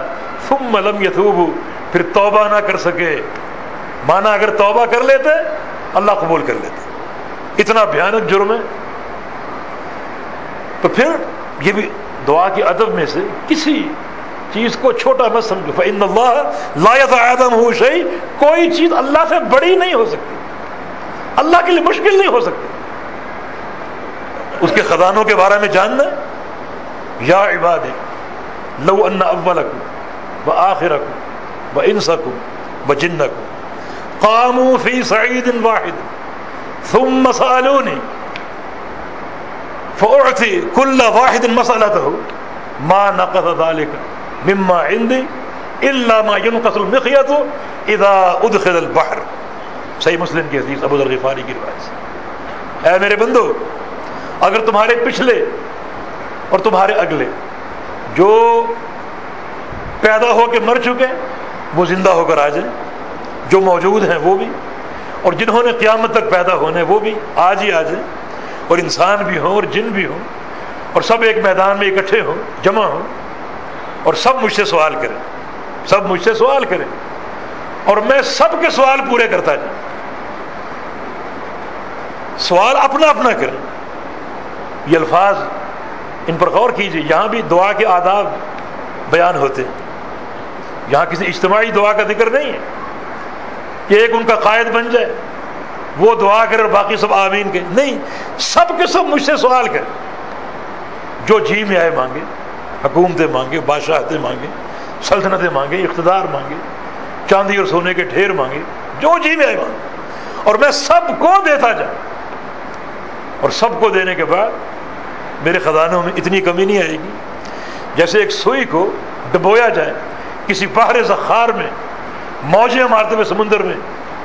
ثم لم يتوبوا پھر توبہ نہ کر سکے۔ مانا اگر توبہ کر لیتے، اللہ قبول کر لیتے۔ اتنا بھیانک جرم ہے۔ تو پھر یہ بھی دعا کے ادب میں سے کسی چیز کو چھوٹا مت سمجھو۔ فن اللہ لایت ہو شہی کوئی چیز اللہ سے بڑی نہیں ہو سکتی۔ اللہ کے لیے مشکل نہیں ہو سکتی۔ اس کے خزانوں کے بارے میں جاننا، یا عباد لو ان اول و آخر و انسکم و جنکم۔ قاموا فی سعید واحد، ثم سالونی فأعطي كل واحد مسألته ما نقض ذلك مما عندي إلا ما ينقص المخيط إذا أدخل البحر۔ صحیح مسلم کی حدیث ابو ذر غفاری کی روایت سے۔ اے میرے بندو، اگر تمہارے پچھلے اور تمہارے اگلے جو پیدا ہو کے مر چکے، وہ زندہ ہو کر آ جائیں، جو موجود ہیں وہ بھی، اور جنہوں نے قیامت تک پیدا ہونے وہ بھی آج ہی آ جائیں، اور انسان بھی ہوں، اور جن بھی ہوں، اور سب ایک میدان میں اکٹھے ہوں، جمع ہوں، اور سب مجھ سے سوال کریں، سب مجھ سے سوال کریں۔ اور میں سب کے سوال پورے کرتا جاؤں۔ سوال اپنا اپنا کریں۔ یہ الفاظ ان پر غور کیجیے یہاں بھی دعا کے آداب بیان ہوتے ہیں۔ یہاں کسی اجتماعی دعا کا ذکر نہیں ہے کہ ایک ان کا قائد بن جائے، وہ دعا کرے اور باقی سب آمین کے نہیں، سب کے سب مجھ سے سوال کرے جو جی میں آئے مانگے، حکومتیں مانگے، بادشاہتیں مانگے، سلطنتیں مانگے، اقتدار مانگے چاندی اور سونے کے ڈھیر مانگے جو جی میں آئے مانگے اور میں سب کو دیتا جاؤں۔ اور سب کو دینے کے بعد میرے خزانوں میں اتنی کمی نہیں آئے گی جیسے ایک سوئی کو ڈبویا جائے کسی باہر زخار میں، موجیں مارتے ہوئے سمندر میں،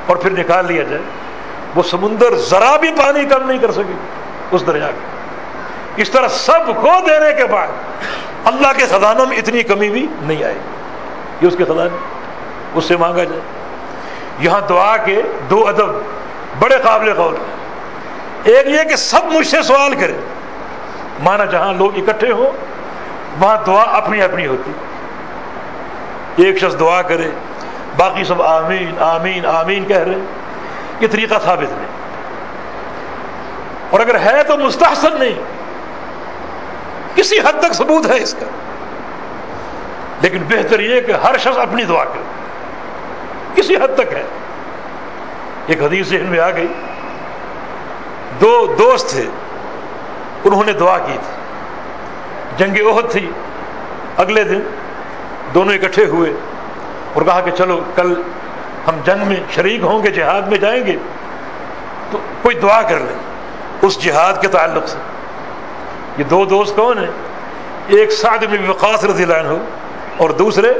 اور پھر نکال لیا جائے۔ وہ سمندر ذرا بھی پانی کم نہیں کر سکے اس دریا کا اس طرح سب کو دینے کے بعد اللہ کے خزانوں میں اتنی کمی بھی نہیں آئے گی۔ یہ اس کے خزانے۔ اس سے مانگا جائے۔ یہاں دعا کے دو ادب بڑے قابل غور ہیں۔ ایک یہ کہ سب مجھ سے سوال کرے مانا جہاں لوگ اکٹھے ہوں، وہاں دعا اپنی اپنی ہوتی۔ ایک شخص دعا کرے، باقی سب آمین آمین آمین کہہ رہے یہ طریقہ ثابت نہیں اور اگر ہے تو مستحسن نہیں۔ کسی حد تک ثبوت ہے اس کا۔ لیکن بہتر یہ کہ ہر شخص اپنی دعا کرے۔ کسی حد تک ہے۔ ایک حدیث ذہن میں آ گئی۔ دو دوست تھے، انہوں نے دعا کی تھی۔ جنگ عہد تھی۔ اگلے دن دونوں اکٹھے ہوئے اور کہا کہ چلو، کل ہم جنگ میں شریک ہوں گے، جہاد میں جائیں گے، تو کوئی دعا کر لیں اس جہاد کے تعلق سے۔ یہ دو دوست کون ہیں؟ ایک سعد میں وقاص رضی اللہ عنہ اور دوسرے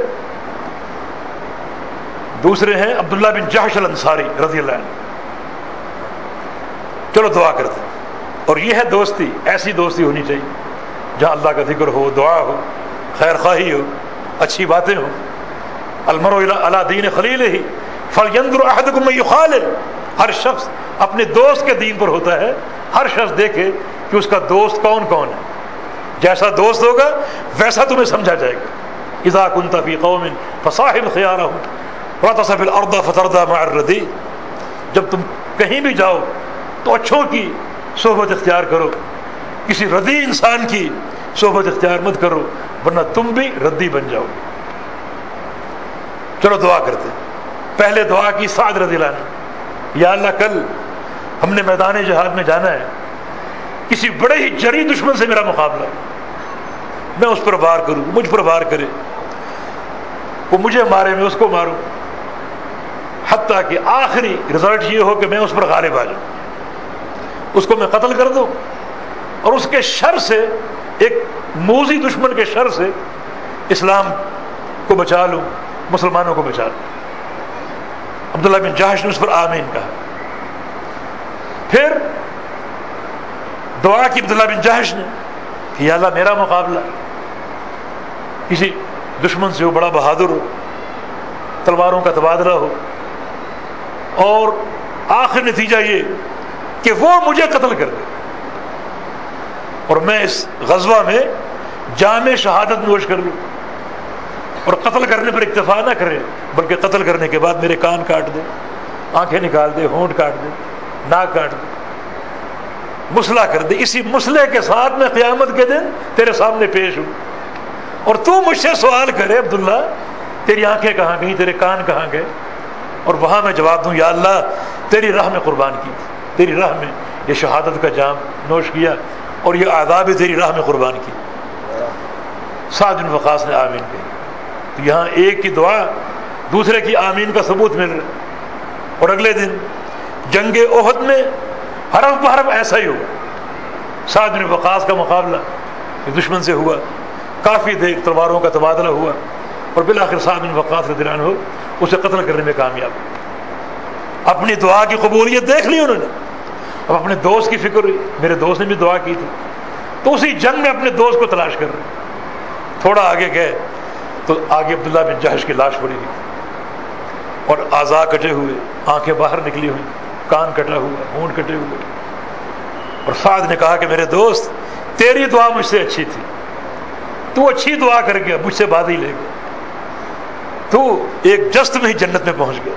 دوسرے ہیں عبداللہ بن جہش الانصاری رضی اللہ عنہ۔ چلو دعا کرتے اور یہ ہے دوستی، ایسی دوستی ہونی چاہیے جہاں اللہ کا ذکر ہو، دعا ہو، خیر خواہی ہو، اچھی باتیں ہوں۔ المر اللہ دین خلیل ہی۔ فل عہد کو میں ہر شخص اپنے دوست کے دین پر ہوتا ہے۔ ہر شخص دیکھے کہ اس کا دوست کون کون ہے۔ جیسا دوست ہوگا، ویسا تمہیں سمجھا جائے گا۔ اذا کن تفی قوم فصاحب خیارہ ہوں تصف الردا فتردہ معردی جب تم کہیں بھی جاؤ تو اچھوں کی صحبت اختیار کرو۔ کسی ردی انسان کی صحبت اختیار مت کرو، ورنہ تم بھی ردی بن جاؤ۔ چلو دعا کرتے پہلے دعا کی سعد رضی اللہ نے یا اللہ، کل ہم نے میدان جہاد میں جانا ہے۔ کسی بڑے ہی جری دشمن سے میرا مقابلہ۔ میں اس پر وار کروں مجھ پر وار کرے۔ وہ مجھے مارے، میں اس کو ماروں۔ حتیٰ کہ آخری رزلٹ یہ ہو کہ میں اس پر غالب آ جاؤں۔ اس کو میں قتل کر دوں۔ اور اس کے شر سے، ایک موزی دشمن کے شر سے اسلام کو بچا لوں، مسلمانوں کو بچا لوں۔ عبداللہ بن جہش نے اس پر آمین کہا۔ پھر دعا کی عبداللہ بن جہش نے کہ یا اللہ میرا مقابلہ، کسی دشمن سے ہو بڑا بہادر ہو، تلواروں کا تبادلہ ہو اور آخر نتیجہ یہ کہ وہ مجھے قتل کر دے۔ اور میں اس غزوہ میں جامع شہادت نوش کر لوں اور قتل کرنے پر اکتفا نہ کرے، بلکہ قتل کرنے کے بعد میرے کان کاٹ دے، آنکھیں نکال دے، ہونٹ کاٹ دے، ناک کاٹ دے۔ مسلح کر دے۔ اسی مسلح کے ساتھ میں قیامت کے دن تیرے سامنے پیش ہوں۔ اور تو مجھ سے سوال کرے، عبداللہ، تیری آنکھیں کہاں گئیں؟ تیرے کان کہاں گئے؟ اور وہاں میں جواب دوں، یا اللہ، تیری راہ میں قربان کی، تیری راہ میں یہ شہادت کا جام نوش کیا اور یہ آداب تیری راہ میں قربان کی۔ سعد الوقاص نے آمین کہی تو یہاں ایک کی دعا، دوسرے کی آمین کا ثبوت مل رہا اور اگلے دن، جنگ عہد میں حرف بحرف ایسا ہی ہوا سعد الوقاص کا مقابلہ دشمن سے ہوا، کافی دیر تلواروں کا تبادلہ ہوا۔ اور بالآخر سعد الوقاص رضی اللہ عنہ اسے قتل کرنے میں کامیاب اپنی دعا کی قبولیت دیکھ لی انہوں نے۔ اب اپنے دوست کی فکر ہوئی۔ میرے دوست نے بھی دعا کی تھی۔ تو اسی جنگ میں اپنے دوست کو تلاش کر رہے تھوڑا آگے گئے تو آگے عبداللہ بن جہش کی لاش پڑی ہوئی۔ اور آزا کٹے ہوئے، آنکھیں باہر نکلی ہوئی کان کٹا ہوا، ہونٹ کٹے ہوئے۔ اور سعد نے کہا کہ میرے دوست، تیری دعا مجھ سے اچھی تھی۔ تو اچھی دعا کر گیا مجھ سے بات ہی لے گیا تو ایک جست میں ہی جنت میں پہنچ گیا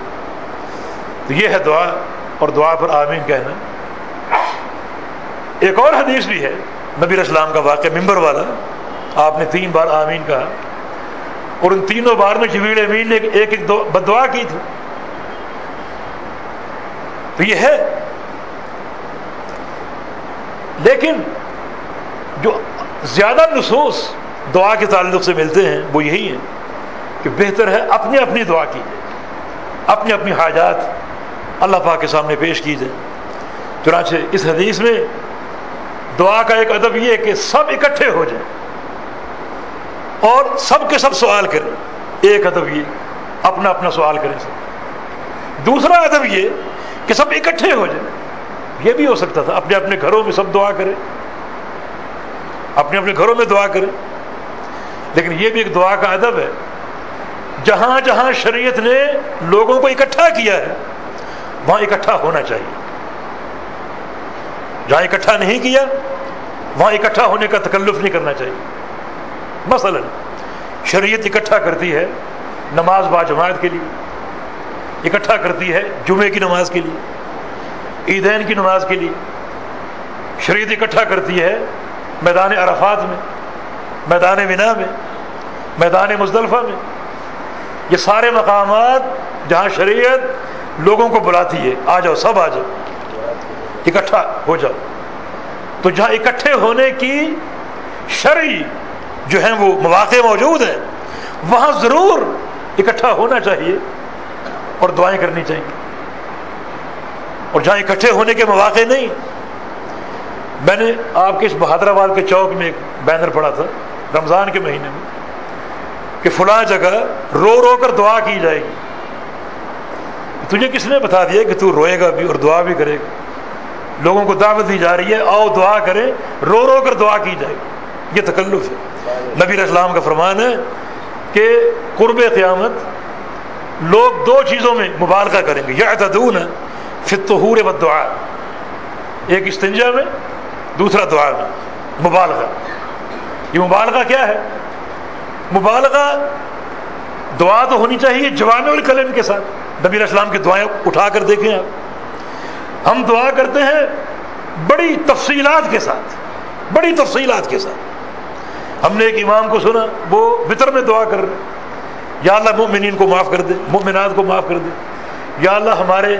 تو یہ ہے دعا اور دعا پر آمین کہنا۔ ایک اور حدیث بھی ہے، نبی اسلام کا واقعہ ممبر والا۔ آپ نے تین بار آمین کہا۔ اور ان تینوں بار میں جبیل امین نے ایک ایک بد دعا کی تھی۔ تو یہ ہے۔ لیکن جو زیادہ نصوص دعا کے تعلق سے ملتے ہیں، وہ یہی ہیں۔ کہ بہتر ہے اپنی اپنی دعا کی جائے اپنی اپنی حاجات اللہ پاک کے سامنے پیش کی جائیں چنانچہ اس حدیث میں دعا کا ایک ادب یہ ہے کہ سب اکٹھے ہو جائیں اور سب کے سب سوال کریں۔ ایک ادب یہ، اپنا اپنا سوال کریں سب۔ دوسرا ادب یہ کہ سب اکٹھے ہو جائیں۔ یہ بھی ہو سکتا تھا، اپنے اپنے گھروں میں سب دعا کریں، اپنے اپنے گھروں میں دعا کریں۔ لیکن یہ بھی ایک دعا کا ادب ہے جہاں جہاں شریعت نے لوگوں کو اکٹھا کیا ہے، وہاں اکٹھا ہونا چاہیے۔ جہاں اکٹھا نہیں کیا، وہاں اکٹھا ہونے کا تکلف نہیں کرنا چاہیے۔ مثلا، شریعت اکٹھا کرتی ہے نماز با جماعت کے لیے، اکٹھا کرتی ہے جمعے کی نماز کے لیے، عیدین کی نماز کے لیے۔ شریعت اکٹھا کرتی ہے میدان عرفات میں، میدان ونا میں، میدان مزدلفہ میں۔ یہ سارے مقامات جہاں شریعت لوگوں کو بلاتی ہے۔ آ جاؤ، سب آ جاؤ۔ اکٹھا ہو جاؤ۔ تو جہاں اکٹھے ہونے کی شرعی جو ہیں وہ مواقع موجود ہیں، وہاں ضرور اکٹھا ہونا چاہیے اور دعائیں کرنی چاہیے۔ اور جہاں اکٹھے ہونے کے مواقع نہیں، میں نے آپ کے اس بہادر آباد کے چوک میں ایک بینر پڑا تھا، رمضان کے مہینے میں۔ کہ فلاں جگہ رو رو کر دعا کی جائے گی۔ تجھے کس نے بتا دیا کہ تو روئے گا بھی اور دعا بھی کرے گا؟ لوگوں کو دعوت دی جا رہی ہے، آؤ دعا کرے رو رو کر دعا کی جائے گی۔ یہ تکلف ہے۔ نبی اسلام کا فرمان ہے کہ قرب قیامت لوگ دو چیزوں میں مبالغہ کریں گے۔ یا تدون فتحور و دعا ایک استنجا میں، دوسرا دعا میں مبالغہ۔ یہ مبالغہ کیا ہے؟ مبالغہ دعا تو ہونی چاہیے جوان الکلم کے ساتھ۔ نبی اسلام کی دعائیں اٹھا کر دیکھیں آپ۔ ہم دعا کرتے ہیں بڑی تفصیلات کے ساتھ، بڑی تفصیلات کے ساتھ۔ ہم نے ایک امام کو سنا، وہ بطر میں دعا کر رہے یا اللہ مومنین کو معاف کر دے، مومنات کو معاف کر دے۔ یا اللہ ہمارے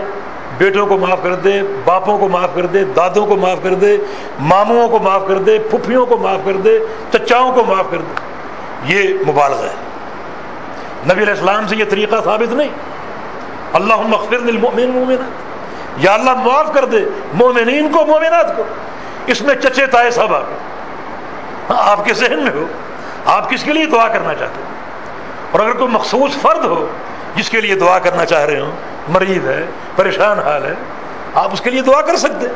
بیٹوں کو معاف کر دے، باپوں کو معاف کر دے، دادوں کو معاف کر دے، ماموں کو معاف کر دے، پھپھیوں کو معاف کر دے، چچاؤں کو معاف کر دے۔ یہ مبالغہ ہے۔ نبی علیہ السلام سے یہ طریقہ ثابت نہیں۔ اللہ مغفر للمؤمن مومنات۔ یا اللہ معاف کر دے مومنین کو، مومنات کو۔ اس میں چچے تائے سب آ ہاں، آپ کے ذہن میں ہو۔ آپ کس کے لیے دعا کرنا چاہتے ہیں اور اگر کوئی مخصوص فرد ہو جس کے لیے دعا کرنا چاہ رہے ہوں، مریض ہے، پریشان حال ہے، آپ اس کے لیے دعا کر سکتے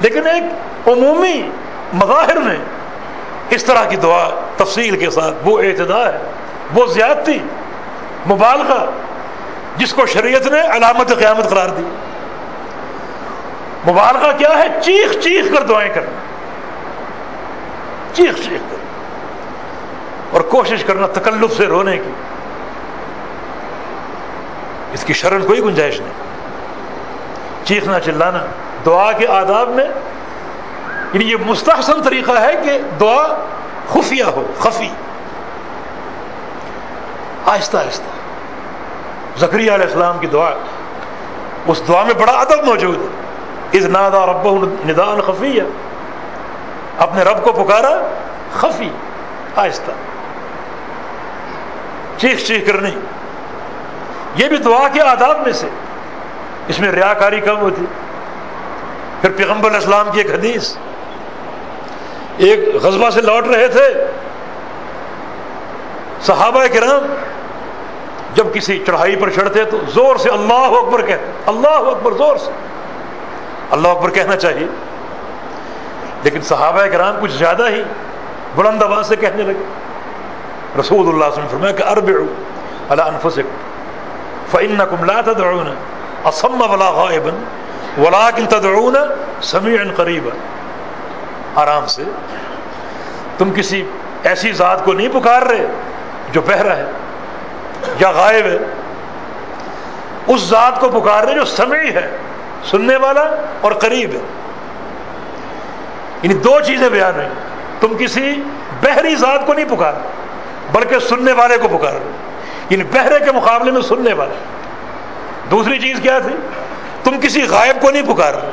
لیکن ایک عمومی مظاہر میں اس طرح کی دعا تفصیل کے ساتھ، وہ اعتدا ہے، وہ زیادتی، مبالغہ، جس کو شریعت نے علامت قیامت قرار دی۔ مبالغہ کیا ہے؟ چیخ چیخ کر دعائیں کرنا۔ چیخ چیخ کر۔ اور کوشش کرنا تکلف سے رونے کی۔ اس کی شرن کوئی گنجائش نہیں۔ چیخنا چلانا، دعا کے آداب میں یعنی یہ مستحسن طریقہ ہے کہ دعا خفیہ ہو، خفی۔ آہستہ آہستہ۔ زکری علیہ السلام کی دعا۔ اس دعا میں بڑا ادب موجود ہے۔ اس نادا رب ندان خفی اپنے رب کو پکارا، خفی۔ آہستہ۔ چیخ چیخ کرنی یہ بھی دعا کے آداب میں سے۔ اس میں ریاکاری کم ہوتی۔ پھر پیغمبر اسلام کی ایک حدیث۔ ایک غزبہ سے لوٹ رہے تھے۔ صحابہ کرام جب کسی چڑھائی پر چڑھتے تو زور سے اللہ اکبر کہتے اللہ اکبر زور سے۔ اللہ اکبر کہنا چاہیے۔ لیکن صحابہ کرام کچھ زیادہ ہی بلند آواز سے کہنے لگے۔ رسول اللہ صلی اللہ علیہ وسلم کہ ارب اللہ انفسکم فإنکم لا تدعون اصم ولا غائبا ولكن تدعون سمیعا قریبا۔ آرام سے۔ تم کسی ایسی ذات کو نہیں پکار رہے جو بہرا ہے یا غائب ہے۔ اس ذات کو پکار رہے جو سمیع ہے، سننے والا اور قریب ہے۔ یعنی دو چیزیں بیان ہیں۔ تم کسی بحری ذات کو نہیں پکار بلکہ سننے والے کو پکار رہے۔ یعنی بہرے کے مقابلے میں سننے والے۔ دوسری چیز کیا تھی؟ تم کسی غائب کو نہیں پکار رہے۔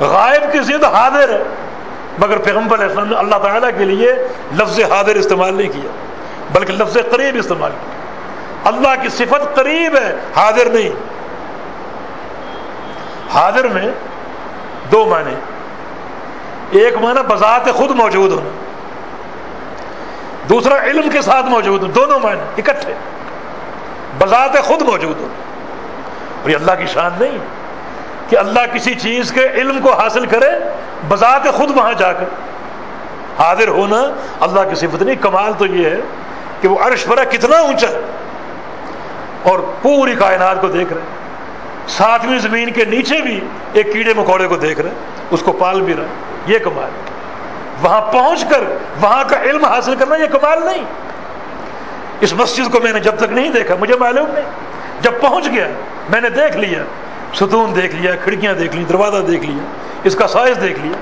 غائب کی ضد حاضر ہے۔ مگر پیغمبر علیہ السلام نے اللہ تعالیٰ کے لیے لفظ حاضر استعمال نہیں کیا، بلکہ لفظ قریب استعمال کیا۔ اللہ کی صفت قریب ہے، حاضر نہیں۔ حاضر میں دو معنی ایک معنی بذات خود موجود ہونا، دوسرا علم کے ساتھ موجود ہو دونوں معنی اکٹھے۔ بذات خود موجود ہو اور یہ اللہ کی شان نہیں۔ کہ اللہ کسی چیز کے علم کو حاصل کرے، بذات خود وہاں جا کر۔ حاضر ہونا اللہ کی صفت نہیں، کمال تو یہ ہے کہ وہ عرش پر کتنا اونچا ہے اور پوری کائنات کو دیکھ رہے ساتویں زمین کے نیچے بھی ایک کیڑے مکوڑے کو دیکھ رہے اس کو پال بھی رہا یہ کمال وہاں پہنچ کر وہاں کا علم حاصل کرنا یہ کمال نہیں۔ اس مسجد کو میں نے جب تک نہیں دیکھا، مجھے معلوم نہیں۔ جب پہنچ گیا، میں نے دیکھ لیا۔ ستون دیکھ لیا، کھڑکیاں دیکھ لی دروازہ دیکھ لیا، اس کا سائز دیکھ لیا،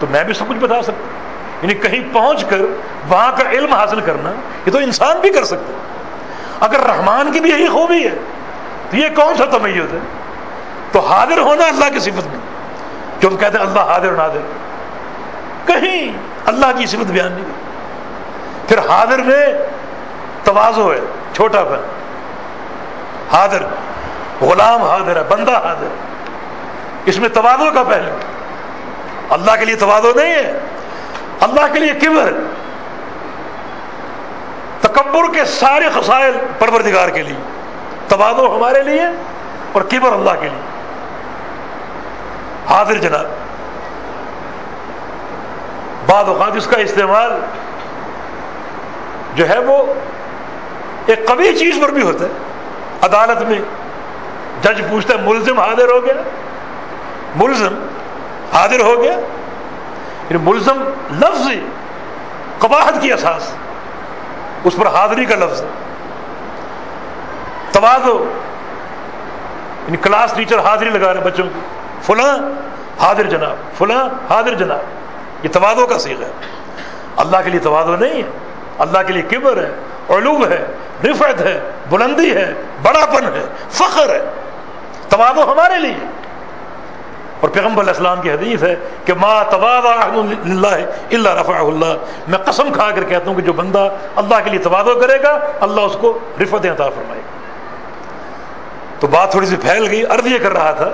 تو میں بھی سب کچھ بتا سکتا یعنی کہیں پہنچ کر وہاں کا علم حاصل کرنا، یہ تو انسان بھی کر سکتا اگر رحمان کی بھی یہی خوبی ہے، تو یہ کون سا تمیز ہے؟ تو حاضر ہونا اللہ کی صفت میں، جو ہم کہتے ہیں اللہ حاضر نادر کہیں اللہ کی صفت بیان نہیں پھر حاضر میں توازو ہے، چھوٹا پن۔ حاضر غلام حاضر ہے، بندہ حاضر ہے۔ اس میں توازو کا پہلو۔ اللہ کے لیے توازو نہیں ہے۔ اللہ کے لیے کبر۔ تکبر کے سارے خسائل پروردگار کے لیے۔ توازو ہمارے لیے اور کبر اللہ کے لیے۔ حاضر جناب۔ بعض اوقات اس کا استعمال جو ہے وہ ایک کبھی چیز پر بھی ہوتا ہے۔ عدالت میں جج پوچھتا ہے، ملزم حاضر ہو گیا؟ ملزم حاضر ہو گیا؟ یعنی ملزم لفظ قباحت کی اساس، اس پر حاضری کا لفظ۔ توازو یعنی کلاس ٹیچر حاضری لگا رہے بچوں کی۔ فلاں حاضر جناب، فلاں حاضر جناب۔ یہ توادوں کا سیکھ ہے۔ اللہ کے لیے توادو نہیں ہے، اللہ کے لیے کبر ہے علوم ہے رفت ہے، بلندی ہے بڑا پن ہے، فخر ہے۔ توادو ہمارے لیے۔ اور پیغمبر علیہ السلام کی حدیث ہے کہ ما تباد اللہ اللہ رفع اللہ۔ میں قسم کھا کر کہتا ہوں کہ جو بندہ اللہ کے لیے توادو کرے گا، اللہ اس کو رفت عطا فرمائے گا۔ تو بات تھوڑی سی پھیل گئی، عرض یہ کر رہا تھا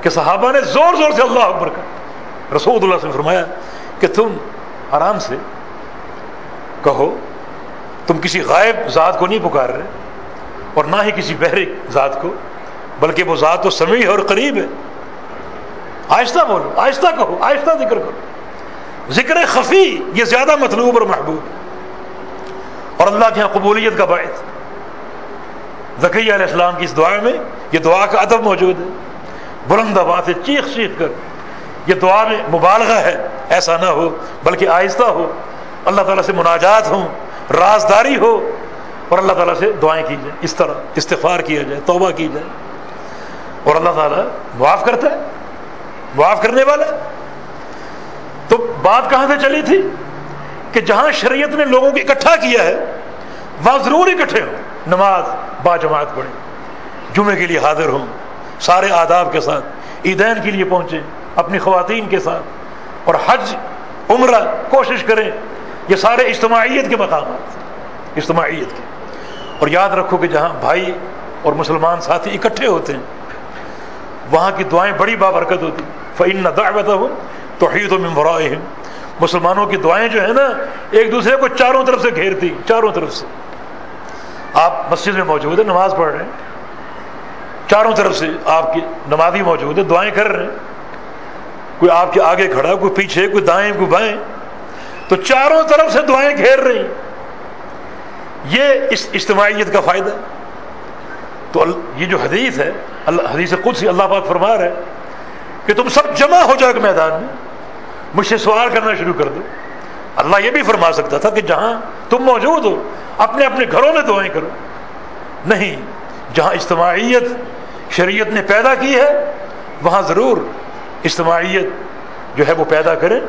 کہ صحابہ نے زور زور سے اللہ اکبر کر رسول اللہ سے فرمایا کہ تم آرام سے کہو، تم کسی غائب ذات کو نہیں پکار رہے اور نہ ہی کسی بحری ذات کو بلکہ وہ ذات تو سمیع اور قریب ہے۔ آہستہ بولو، آہستہ کہو، آہستہ ذکر کرو۔ ذکر خفی، یہ زیادہ مطلوب اور محبوب اور اللہ کے یہاں قبولیت کا باعث۔ ذکیہ علیہ السلام کی اس دعا میں یہ دعا کا ادب موجود ہے۔ بلند آباد سے چیخ چیخ کر۔ یہ دعا میں مبالغہ ہے، ایسا نہ ہو، بلکہ آہستہ ہو۔ اللہ تعالیٰ سے مناجات ہوں، رازداری ہو۔ اور اللہ تعالیٰ سے دعائیں کی جائیں۔ اس طرح استفار کیا جائے، توبہ کی جائے۔ اور اللہ تعالیٰ معاف کرتا ہے، معاف کرنے والا تو بات کہاں سے چلی تھی؟ کہ جہاں شریعت نے لوگوں کو اکٹھا کیا ہے، وہاں ضرور اکٹھے ہوں۔ نماز با جماعت پڑھیں، جمعے کے لیے حاضر ہوں، سارے آداب کے ساتھ، عیدین کے لیے پہنچے اپنی خواتین کے ساتھ، اور حج، عمرہ، کوشش کریں۔ یہ سارے اجتماعیت کے مقامات اجتماعیت کے۔ اور یاد رکھو کہ جہاں بھائی اور مسلمان ساتھی اکٹھے ہوتے ہیں وہاں کی دعائیں بڑی بابرکت ہوتی۔ فعین دعوت ہو تو و ممبرائے مسلمانوں کی دعائیں جو ہیں نا، ایک دوسرے کو چاروں طرف سے گھیرتی، چاروں طرف سے۔ آپ مسجد میں موجود ہیں، نماز پڑھ رہے ہیں۔ چاروں طرف سے آپ کی نمازی موجود ہے، دعائیں کر رہے ہیں۔ کوئی آپ کے آگے کھڑا، کوئی پیچھے، کوئی دائیں، کوئی بائیں۔ تو چاروں طرف سے دعائیں گھیر رہی۔ یہ اس اجتماعیت کا فائدہ تو یہ جو حدیث ہے، اللہ حدیث قدسی اللہ پاک فرما رہا ہے کہ تم سب جمع ہو جاؤ میدان میں، مجھ سے سوال کرنا شروع کر دو۔ اللہ یہ بھی فرما سکتا تھا کہ جہاں تم موجود ہو، اپنے اپنے گھروں میں دعائیں کرو۔ نہیں، جہاں اجتماعیت شریعت نے پیدا کی ہے، وہاں ضرور اجتماعیت جو ہے وہ پیدا کریں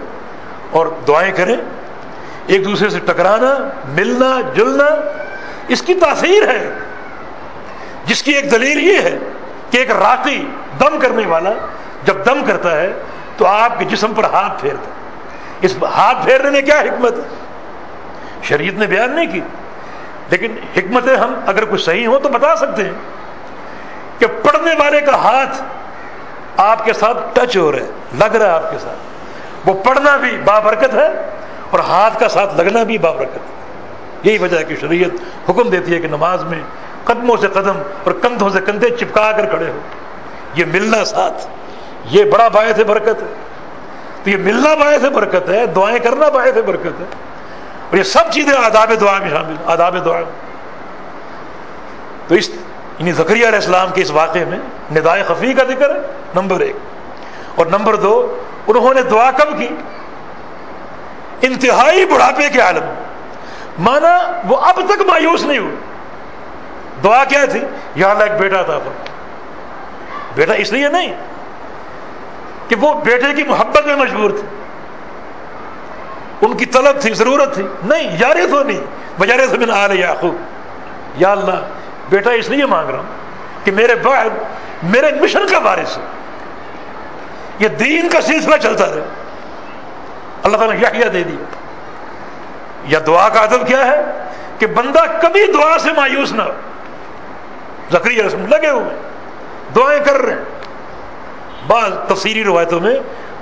اور دعائیں کریں ایک دوسرے سے ٹکرانا، ملنا، جلنا، اس کی تاثیر ہے۔ جس کی ایک دلیل یہ ہے کہ ایک راقی دم کرنے والا جب دم کرتا ہے تو آپ کے جسم پر ہاتھ پھیرتا ہے۔ اس ہاتھ پھیرنے میں کیا حکمت ہے؟ شریعت نے بیان نہیں کی۔ لیکن حکمتیں ہم اگر کچھ صحیح ہوں تو بتا سکتے ہیں کہ پڑھنے والے کا ہاتھ آپ کے ساتھ ٹچ ہو رہا ہے، لگ رہا ہے آپ کے ساتھ۔ وہ پڑھنا بھی بابرکت ہے اور ہاتھ کا ساتھ لگنا بھی بابرکت ہے۔ یہی وجہ ہے کہ شریعت حکم دیتی ہے کہ نماز میں قدموں سے قدم اور کندھوں سے کندھے چپکا کر کھڑے ہو۔ یہ ملنا ساتھ، یہ بڑا باعث برکت ہے۔ تو یہ ملنا باعث برکت ہے، دعائیں کرنا باعث برکت ہے۔ اور یہ سب چیزیں آداب دعا میں شامل آداب دعا۔ تو اس یعنی زکریہ علیہ السلام کے اس واقعے میں ندائے خفی کا ذکر ہے، نمبر ایک۔ اور نمبر دو، انہوں نے دعا کب کی؟ انتہائی بڑھاپے کے عالم۔ مانا وہ اب تک مایوس نہیں ہوئے۔ دعا کیا تھی؟ یا اللہ ایک بیٹا تھا بیٹا اس لیے نہیں کہ وہ بیٹے کی محبت میں مجبور تھے ان کی طلب تھی، ضرورت تھی۔ نہیں یارے تو نہیں بجارے سے میں آل یعقوب۔ یا اللہ، بیٹا اس لیے مانگ رہا ہوں کہ میرے بعد میرے مشن کا وارث ہو۔ یہ دین کا سلسلہ چلتا رہے۔ اللہ تعالیٰ نے دے دیا۔ یا دعا کا ادب کیا ہے؟ کہ بندہ کبھی دعا سے مایوس نہ ہو۔ زکری رسم لگے ہوئے دعائیں کر رہے ہیں۔ بعض تفصیلی روایتوں میں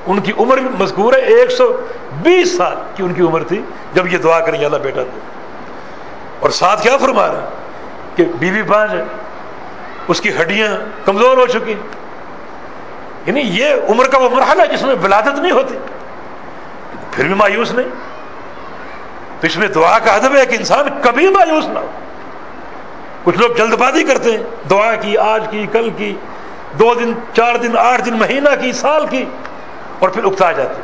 ان کی عمر مذکور ہے، ایک سو بیس سال کی ان کی عمر تھی جب یہ دعا کریں اللہ بیٹا دے۔ اور ساتھ کیا فرما رہے کہ بیوی بانج ہے، اس کی ہڈیاں کمزور ہو چکی یعنی یہ عمر کا وہ مرحلہ ہے جس میں ولادت نہیں ہوتی۔ پھر بھی مایوس نہیں۔ تو اس میں دعا کا ادب ہے کہ انسان کبھی مایوس نہ ہو۔ کچھ لوگ جلد بازی کرتے ہیں، دعا کی، آج کی، کل کی، دو دن، چار دن، آٹھ دن، مہینہ کی، سال کی، اور پھر اکتا جاتے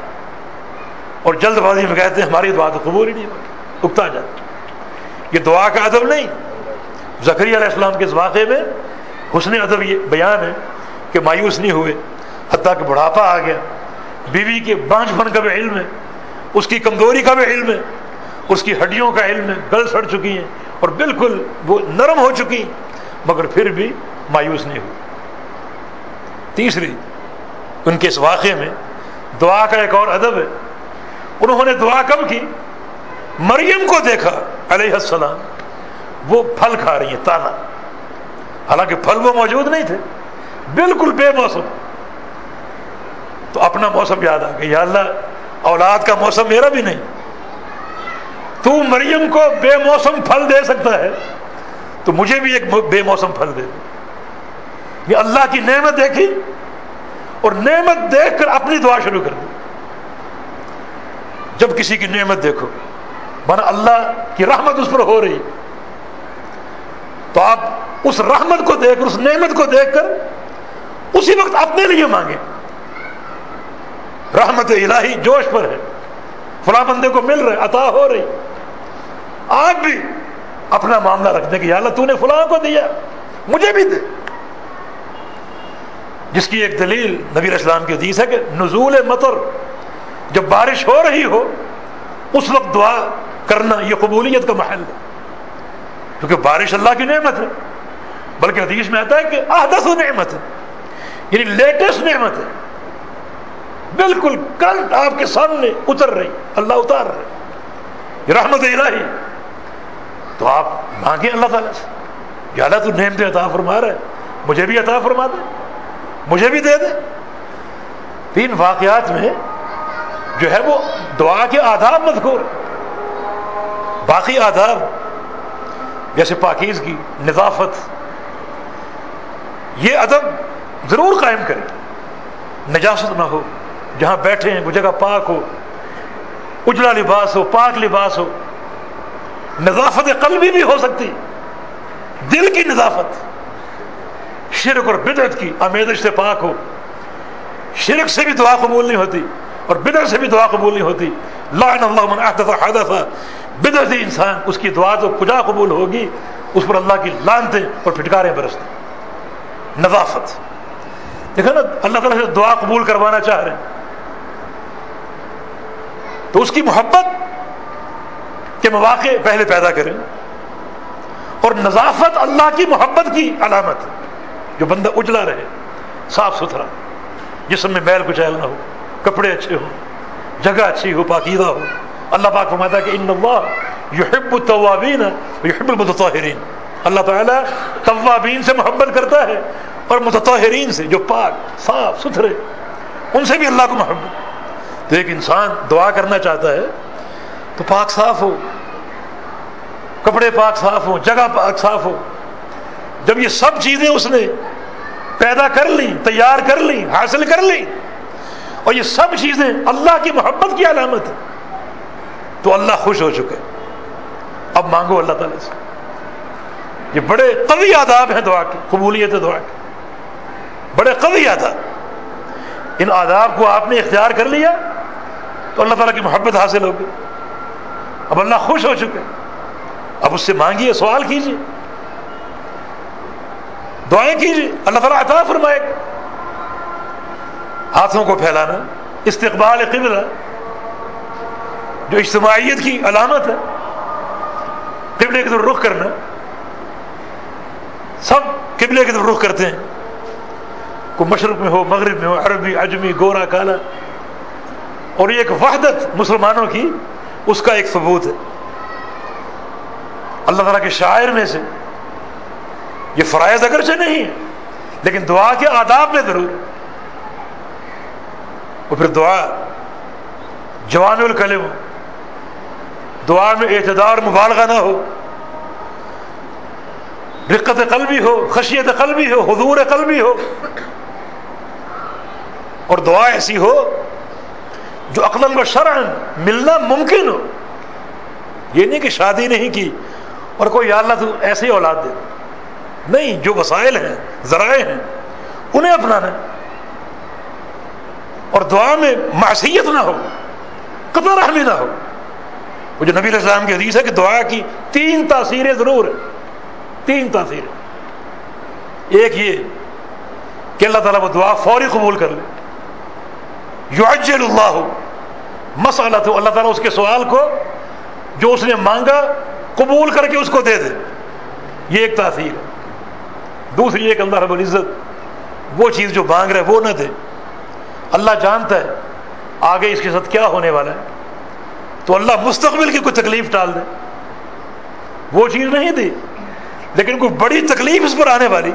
اور جلد بازی میں کہتے ہیں، ہماری دعا تو قبول ہی نہیں ہوتی، اکتا جاتے یہ دعا کا ادب نہیں۔ زکری علیہ السلام کے اس واقعے میں حسن ادب یہ بیان ہے کہ مایوس نہیں ہوئے، حتیٰ کہ بڑھاپا آ گیا۔ بیوی کے بانچ بن کا بھی علم ہے، اس کی کمزوری کا بھی علم ہے، اس کی ہڈیوں کا علم ہے، گل سڑ چکی ہیں۔ اور بالکل وہ نرم ہو چکی، مگر پھر بھی مایوس نہیں ہوئی۔ تیسری، ان کے اس واقعے میں دعا کا ایک اور ادب ہے۔ انہوں نے دعا کب کی؟ مریم کو دیکھا، علیہ السلام۔ وہ پھل کھا رہی ہیں تانا حالانکہ پھل وہ موجود نہیں تھے۔ بالکل بے موسم۔ تو اپنا موسم یاد آ گیا۔ یا اللہ، اولاد کا موسم میرا بھی نہیں۔ تو مریم کو بے موسم پھل دے سکتا ہے، تو مجھے بھی ایک بے موسم پھل دے۔ یہ اللہ کی نعمت دیکھی اور نعمت دیکھ کر اپنی دعا شروع کر دی۔ جب کسی کی نعمت دیکھو بنا اللہ کی رحمت اس پر ہو رہی۔ تو آپ اس رحمت کو دیکھ کر اس نعمت کو دیکھ کر اسی وقت اپنے لیے مانگیں۔ رحمت الہی جوش پر ہے۔ فلاں بندے کو مل رہے عطا ہو رہی۔ آپ بھی اپنا معاملہ رکھ دیں کہ یا اللہ تو نے فلاں کو دیا، مجھے بھی دے۔ جس کی ایک دلیل نبی اسلام کی حدیث ہے کہ نزول مطر جب بارش ہو رہی ہو، اس وقت دعا کرنا یہ قبولیت کا محل ہے۔ کیونکہ بارش اللہ کی نعمت ہے، بلکہ حدیث میں آتا ہے کہ آدس نعمت ہے۔ یعنی لیٹسٹ نعمت ہے۔ بالکل کرنٹ آپ کے سامنے اتر رہی، اللہ اتار رہے رحمت الہی تو آپ مانگیں اللہ تعالیٰ سے۔ یا اللہ تو نعمت عطا فرما رہا ہے۔ مجھے بھی عطا فرما دے۔ مجھے بھی دے دے۔ تین واقعات میں جو ہے وہ دعا کے آداب مذکور باقی آداب، جیسے پاکیز کی نظافت، یہ ادب ضرور قائم کرے نجاست نہ ہو، جہاں بیٹھے ہیں، وہ جگہ پاک ہو اجلا لباس ہو، پاک لباس ہو۔ نظافت قلبی بھی ہو سکتی، دل کی نظافت، شرک اور بدعت کی آمیدش سے پاک ہو۔ شرک سے بھی دعا قبول نہیں ہوتی اور بدعت سے بھی دعا قبول نہیں ہوتی۔ لعن اللہ من احدث حدثا بدعتی انسان، اس کی دعا تو کجا قبول ہوگی؟ اس پر اللہ کی لانتیں اور پھٹکاریں برستے نظافت۔ دیکھا نا، اللہ تعالیٰ سے دعا قبول کروانا چاہ رہے ہیں۔ تو اس کی محبت کے مواقع پہلے پیدا کریں۔ اور نظافت اللہ کی محبت کی علامت جو بندہ اجلا رہے، صاف ستھرا، جسم میں میل کچیل نہ ہو، کپڑے اچھے ہوں، جگہ اچھی ہو، پاکیزہ ہو، اللہ پاک فرماتا کہ ان اللہ یحب التوابین یحب المتطہرین۔ اللہ تعالیٰ طوابین سے محبت کرتا ہے اور متطہرین سے جو پاک، صاف، ستھرے، ان سے بھی اللہ کو محبت۔ تو ایک انسان دعا کرنا چاہتا ہے تو پاک صاف ہو، کپڑے پاک صاف ہو جگہ پاک صاف ہو۔ جب یہ سب چیزیں اس نے پیدا کر لی تیار کر لی حاصل کر لی اور یہ سب چیزیں اللہ کی محبت کی علامت ہے تو اللہ خوش ہو چکے۔ اب مانگو اللہ تعالیٰ سے۔ یہ بڑے قوی آداب ہیں دعا کے، قبولیت دعا کے۔ بڑے قوی آداب۔ ان آداب کو آپ نے اختیار کر لیا تو اللہ تعالیٰ کی محبت حاصل ہوگی۔ اب اللہ خوش ہو چکے اب اس سے مانگیے، سوال کیجیے۔ دعائیں کیجیے۔ اللہ تعالیٰ عطا فرمائے۔ گا ہاتھوں کو پھیلانا، استقبال قبلہ، جو اجتماعیت کی علامت ہے۔ قبلے کی طرف رخ کرنا۔ سب قبلے کی طرف رخ کرتے ہیں۔ کوئی مشرق میں ہو، مغرب میں ہو، عربی اجمی گورا، کالا۔ اور یہ ایک وحدت مسلمانوں کی اس کا ایک ثبوت ہے۔ اللہ تعالیٰ کے شاعر میں سے یہ فرائض اگرچہ نہیں ہے لیکن دعا کے آداب میں ضرور اور پھر دعا، جوان الکلم، دعا میں اعتدار مبالغہ نہ ہو، رقت قلبی ہو، خشیت قلبی ہو، حضور قلبی ہو، اور دعا ایسی ہو جو عقل و شرح ملنا ممکن ہو۔ یہ نہیں کہ شادی نہیں کی اور کوئی یا اللہ تو ایسے ہی اولاد دے۔ نہیں، جو وسائل ہیں، ذرائع ہیں، انہیں اپنانا۔ اور دعا میں معصیت نہ ہو قطع رحمی نہ ہو۔ وہ جو نبی علیہ السلام کی حدیث ہے کہ دعا کی تین تاثیریں ضرور ہیں۔ تین تاثیریں۔ ایک یہ کہ اللہ تعالیٰ وہ دعا فوری قبول کر لے۔ یعجل اللہ مسئلہ تو اللہ تعالیٰ اس کے سوال کو جو اس نے مانگا قبول کر کے اس کو دے دے۔ یہ ایک تاثیر ہے۔ دوسری ایک اللہ رب العزت وہ چیز جو مانگ رہے وہ نہ دے۔ اللہ جانتا ہے آگے اس کے ساتھ کیا ہونے والا ہے۔ تو اللہ مستقبل کی کوئی تکلیف ٹال دے۔ وہ چیز نہیں دی، لیکن کوئی بڑی تکلیف اس پر آنے والی۔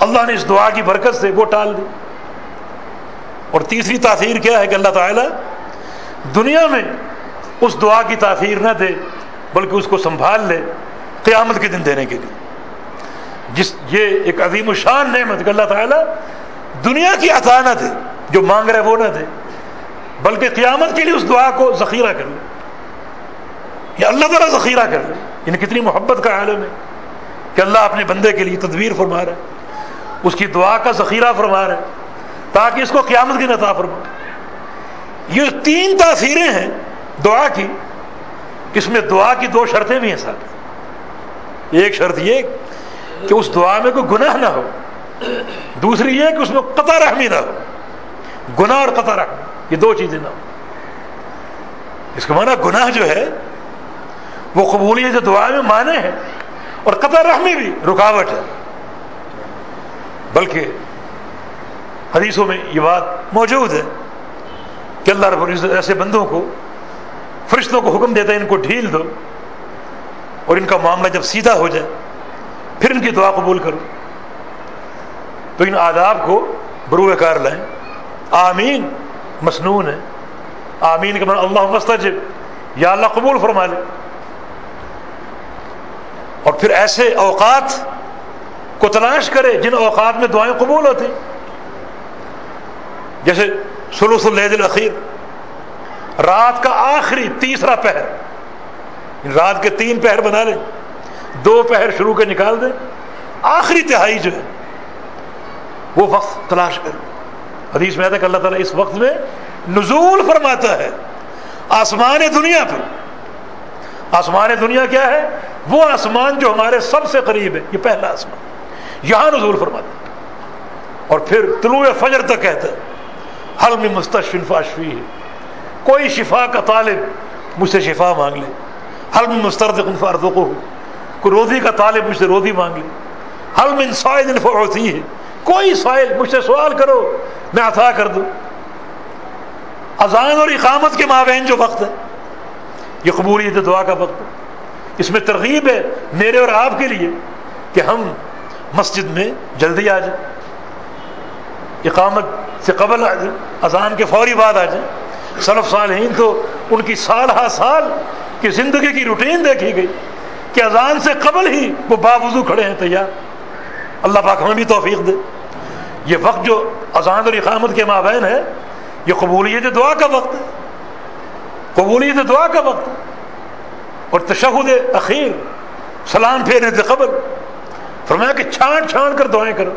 اللہ نے اس دعا کی برکت سے وہ ٹال دی۔ اور تیسری تاثیر کیا ہے کہ اللہ تعالیٰ دنیا میں اس دعا کی تاثیر نہ دے، بلکہ اس کو سنبھال لے قیامت کے دن دینے کے لیے۔ جس یہ ایک عظیم الشان نعمت کہ اللہ تعالیٰ دنیا کی عطا نہ دے، جو مانگ رہے وہ نہ دے، بلکہ قیامت کے لیے اس دعا کو ذخیرہ کر لے یا اللہ تعالیٰ ذخیرہ کر لے یعنی کتنی محبت کا عالم ہے کہ اللہ اپنے بندے کے لیے تدبیر فرما رہا ہے، اس کی دعا کا ذخیرہ فرما رہا ہے، تاکہ اس کو قیامت کی نتا فرما۔ یہ تین تاثیریں ہیں دعا کی اس میں دعا کی دو شرطیں بھی ہیں ساتھ۔ ایک شرط یہ کہ اس دعا میں کوئی گناہ نہ ہو۔ دوسری یہ کہ اس میں قطع رحمی نہ ہو۔ گناہ اور قطع رحمی یہ دو چیزیں نہ ہو اس کا معنی گناہ جو ہے، وہ قبولیت جو دعا میں مانے ہیں اور قطع رحمی بھی رکاوٹ ہے۔ بلکہ حدیثوں میں یہ بات موجود ہے۔ کہ اللہ رب العزت ایسے بندوں کو، فرشتوں کو حکم دیتا ہے، ان کو ڈھیل دو اور ان کا معاملہ جب سیدھا ہو جائے، پھر ان کی دعا قبول کرو۔ تو ان آداب کو بروئے کار لائیں۔ آمین۔ مصنون ہے۔ آمین کے معنی اللہ مستجب۔ یا اللہ قبول فرما لے۔ اور پھر ایسے اوقات کو تلاش کرے جن اوقات میں دعائیں قبول ہوتی۔ جیسے سلوس اللیل الاخیر رات کا آخری تیسرا پہر۔ یعنی رات کے تین پہر بنا لیں۔ دو پہر شروع کے نکال دیں۔ آخری تہائی جو ہے، وہ وقت تلاش کر حدیث میں آتا ہے کہ اللہ تعالیٰ اس وقت میں نزول فرماتا ہے۔ آسمان دنیا پہ آسمان دنیا کیا ہے؟ وہ آسمان جو ہمارے سب سے قریب ہے، یہ پہلا آسمان۔ یہاں نزول فرماتا ہے۔ اور پھر طلوع فجر تک کہتا ہے۔ حل میں مستشفن فاشفی ہے۔ کوئی شفا کا طالب مجھ سے شفا مانگ لے۔ حل میں مسترد فاردق ہو۔ کوئی روزی کا طالب مجھ سے روزی مانگ لے۔ حل من سائل ہوتی ہے۔ کوئی سائل مجھ سے سوال کرو، میں عطا کر دوں۔ اذان اور اقامت کے مابین جو وقت ہے یہ قبولیت دعا کا وقت ہے۔ اس میں ترغیب ہے میرے اور آپ کے لیے کہ ہم مسجد میں جلدی آ جائیں۔ اقامت سے قبل آ جائیں اذان کے فوری بعد آ جائیں صلف صالحین تو ان کی سال ہا سال کی زندگی کی روٹین دیکھی گئی کہ اذان سے قبل ہی وہ باوضو کھڑے ہیں تیار۔ اللہ پاک ہمیں بھی توفیق دے۔ یہ وقت جو اذان اور اقامت کے مابین ہے، یہ قبولیت دعا کا وقت ہے۔ قبولیت دعا کا وقت ہے۔ اور تشہد اخیر، سلام پھیرنے سے قبل۔ فرمایا کہ چھان چھان کر دعائیں کرو۔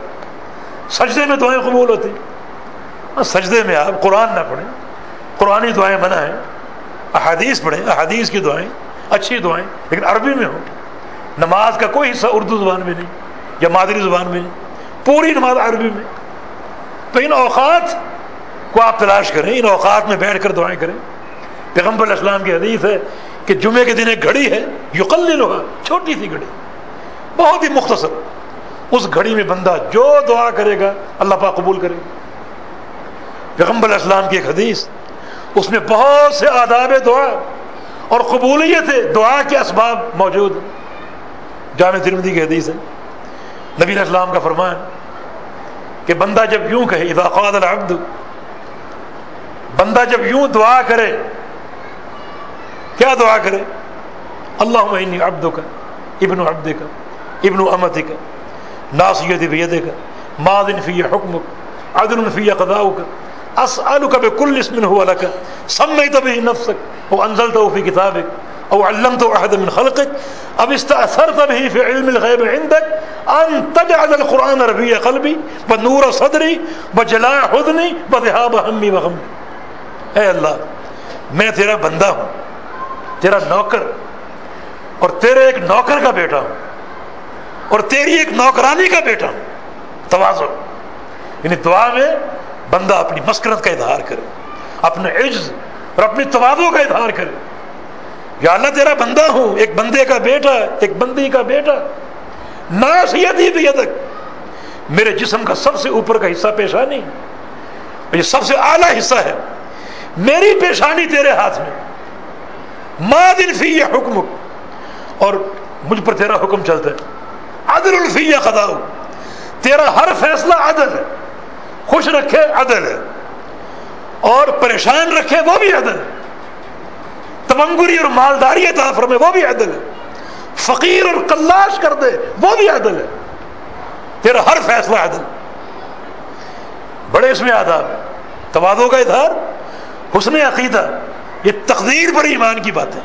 سجدے میں دعائیں قبول ہوتی۔ سجدے میں آپ قرآن نہ پڑھیں۔ قرآنی دعائیں بنا ہیں احادیث پڑھیں، احادیث کی دعائیں، اچھی دعائیں، لیکن عربی میں ہوں۔ نماز کا کوئی حصہ اردو زبان میں نہیں، یا مادری زبان میں نہیں، پوری نماز عربی میں۔ تو ان اوقات کو آپ تلاش کریں، ان اوقات میں بیٹھ کر دعائیں کریں۔ پیغمبر اسلام کی حدیث ہے کہ جمعے کے دن ایک گھڑی ہے یقل لوہا چھوٹی سی گھڑی، بہت ہی مختصر۔ اس گھڑی میں بندہ جو دعا کرے گا، اللہ پاک قبول کرے گا۔ پیغمبر اسلام کی ایک حدیث، اس میں بہت سے آداب دعا اور قبولیت دعا کے اسباب موجود جامع ترمدی کی حدیث ہے۔ نبی اسلام کا فرمان کہ بندہ جب یوں کہے، اذا العبد بندہ جب یوں دعا کرے، کیا دعا کرے؟ اللہ عبد کا ابن عبد کا ابن امت کا ناسیت بید کا مادن فی حکم عدل فی قداؤ کا اسألك بكل اسم هو لك. سميت به نفسك وانزلته في كتابك او علمته احد من خلقك. اب استاثرت به في علم الغيب عندك؟ ان تجعل القران ربيع قلبي ونور صدري وجلاء حزني وذهاب همي وغمي. اے اللہ میں تیرا بندہ ہوں، تیرا نوکر، اور تیرے ایک نوکر کا بیٹا ہوں، اور تیری ایک نوکرانی کا بیٹا ہوں. توازو یعنی دعا میں بندہ اپنی مسکرت کا اظہار کرے اپنے عجز اور اپنی توازو کا اظہار کرے۔ یا اللہ، تیرا بندہ ہوں، ایک بندے کا بیٹا، ایک بندی کا بیٹا۔ ناسیت ہی بھی میرے جسم کا سب سے اوپر کا حصہ پیشانی۔ یہ سب سے اعلیٰ حصہ ہے۔ میری پیشانی تیرے ہاتھ میں۔ ما دن فی حکم اور مجھ پر تیرا حکم چلتا ہے۔ عدل الفی خدا تیرا ہر فیصلہ عدل ہے۔ خوش رکھے عدل ہے اور پریشان رکھے وہ بھی عدل۔ ہے تمنگری اور مالداری تافر میں وہ بھی عدل۔ ہے فقیر اور کلاش کر دے وہ بھی عدل۔ ہے تیرا ہر فیصلہ عدل۔ بڑے اس میں آداب توادوں کا ادھار حسن عقیدہ، یہ تقدیر پر ایمان کی بات ہے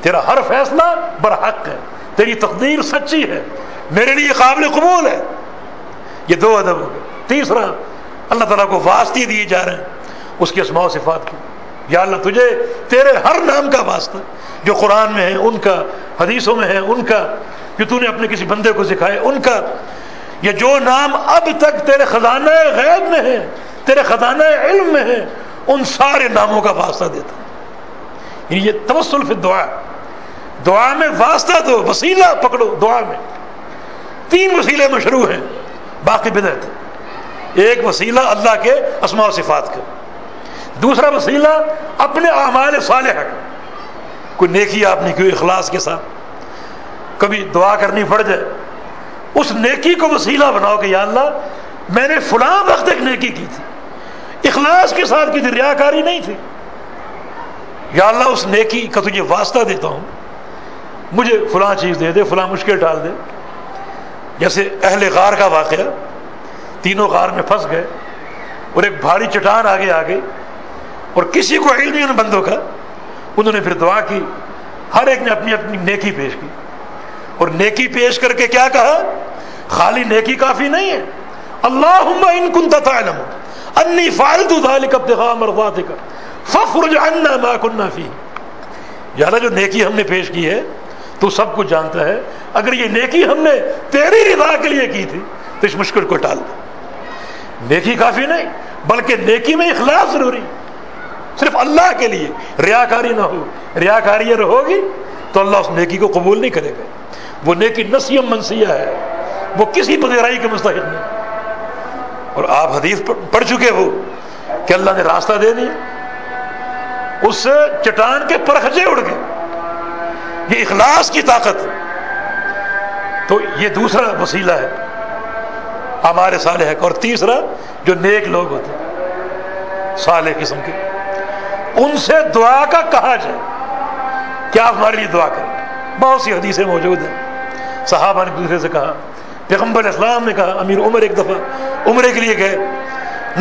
تیرا ہر فیصلہ برحق ہے۔ تیری تقدیر سچی ہے۔ میرے لیے قابل قبول ہے۔ یہ دو ادب ہو گئے۔ تیسرا اللہ تعالیٰ کو واسطے دیے جا رہے ہیں۔ اس کی اسماع و صفات کی یا اللہ، تجھے تیرے ہر نام کا واسطہ جو قرآن میں ہے، ان کا، حدیثوں میں ہے، ان کا، جو تو نے اپنے کسی بندے کو سکھائے، ان کا، یا جو نام اب تک تیرے خزانہ غیب میں ہے، تیرے خزانہ علم میں ہے، ان سارے ناموں کا واسطہ دیتا۔ یعنی یہ توسل فی دعا دعا میں واسطہ دو، وسیلہ پکڑو دعا میں۔ تین وسیلے مشروع ہیں، باقی بدعت ایک وسیلہ اللہ کے اسماء و صفات کا۔ دوسرا وسیلہ اپنے اعمال صالح کوئی نیکی آپ نے کیوں اخلاص کے ساتھ کبھی دعا کرنی پڑ جائے، اس نیکی کو وسیلہ بناؤ کہ یا اللہ میں نے فلاں وقت ایک نیکی کی تھی، اخلاص کے ساتھ کی تھی ریاکاری نہیں تھی۔ یا اللہ اس نیکی کا تجھے واسطہ دیتا ہوں، مجھے فلاں چیز دے دے، فلاں مشکل ڈال دے۔ جیسے اہل غار کا واقعہ تینوں غار میں پھنس گئے اور ایک بھاری چٹان آگے آ گئی اور کسی کو علم نہیں ان بندوں کا۔ انہوں نے پھر دعا کی۔ ہر ایک نے اپنی اپنی نیکی پیش کی۔ اور نیکی پیش کر کے کیا کہا؟ خالی نیکی کافی نہیں ہے۔ اللہ ان کن تعلم انی فالتو ذالک ابتغاء مرضاتک۔ فخرج عنا ما كنا فيه یالا جو نیکی ہم نے پیش کی ہے، تو سب کچھ جانتا ہے۔ اگر یہ نیکی ہم نے تیری رضا کے لیے کی تھی، تو اس مشکل کو ٹال دو۔ نیکی کافی نہیں، بلکہ نیکی میں اخلاص ضروری۔ صرف اللہ کے لیے ریاکاری نہ ہو ریاکاری اگر ہوگی تو اللہ اس نیکی کو قبول نہیں کرے گا۔ وہ نیکی نسیم منسیہ ہے، وہ کسی پذیرائی کے مستحق نہیں۔ اور آپ حدیث پڑھ چکے ہو کہ اللہ نے راستہ دے دیا، اس چٹان کے پرخجے اڑ گئے۔ یہ اخلاص کی طاقت تو یہ دوسرا وسیلہ ہے۔ ہمارے صالح اور تیسرا، جو نیک لوگ ہوتے ہیں، صالح قسم کے۔ ان سے دعا کا کہا جائے۔ کیا آپ ہمارے لیے دعا کریں؟ بہت سی حدیثیں موجود ہیں۔ صحابہ نے دوسرے سے کہا، پیغمبر اسلام نے کہا، امیر عمر ایک دفعہ عمرے کے لیے گئے۔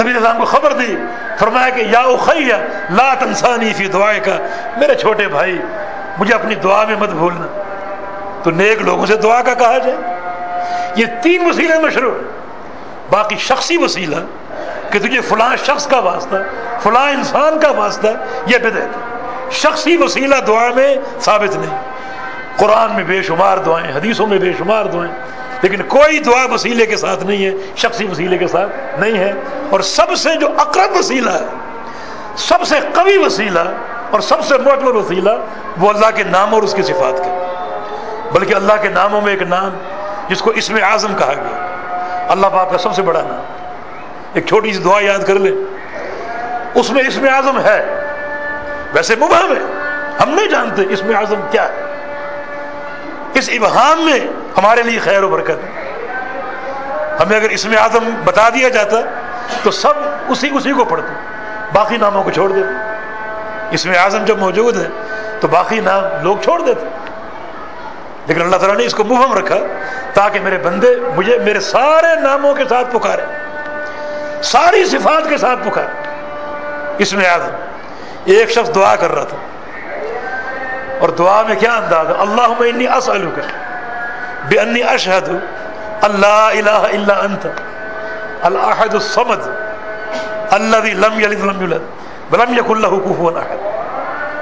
نبی اسلام کو خبر دی، فرمایا کہ، یا اخیہ، لا تنسانی فی دعائے کا میرے چھوٹے بھائی، مجھے اپنی دعا میں مت بھولنا۔ تو نیک لوگوں سے دعا کا کہا جائے۔ یہ تین وسیلے مشروع باقی شخصی وسیلہ کہ تجھے فلاں شخص کا واسطہ، فلاں انسان کا واسطہ یہ بدعت شخصی وسیلہ دعا میں ثابت نہیں۔ قرآن میں بے شمار دعائیں، حدیثوں میں بے شمار دعائیں، لیکن کوئی دعا وسیلے کے ساتھ نہیں ہے، شخصی وسیلے کے ساتھ نہیں ہے۔ اور سب سے جو اقرب وسیلہ ہے، سب سے قوی وسیلہ اور سب سے معتبر وسیلہ وہ اللہ کے نام اور اس کی صفات کے۔ بلکہ اللہ کے ناموں میں ایک نام جس کو اسم اعظم کہا گیا۔ اللہ پاک کا سب سے بڑا نام۔ ایک چھوٹی سی دعا یاد کر لیں۔ اس میں اسم اعظم ہے۔ ویسے مبہم ہے۔ ہم نہیں جانتے اسم اعظم کیا ہے۔ اس ابہام میں ہمارے لیے خیر و برکت ہمیں اگر اسم اعظم بتا دیا جاتا تو سب اسی اسی کو پڑھتے۔ باقی ناموں کو چھوڑ دیتے۔ اسم اعظم جب موجود ہے تو باقی نام لوگ چھوڑ دیتے۔ لیکن اللہ تعالیٰ نے اس کو مہم رکھا تاکہ میرے بندے مجھے میرے سارے ناموں کے ساتھ پکارے، ساری صفات کے ساتھ پکارے۔ اس میں آدم ایک شخص دعا کر رہا تھا۔ اور دعا میں کیا انداز ہے؟ اللہ انی اسلو کا بے انی اشہد اللہ الہ الا انت، الاحد الصمد الذي لم يلد ولم يولد ولم يكن له كفوا احد۔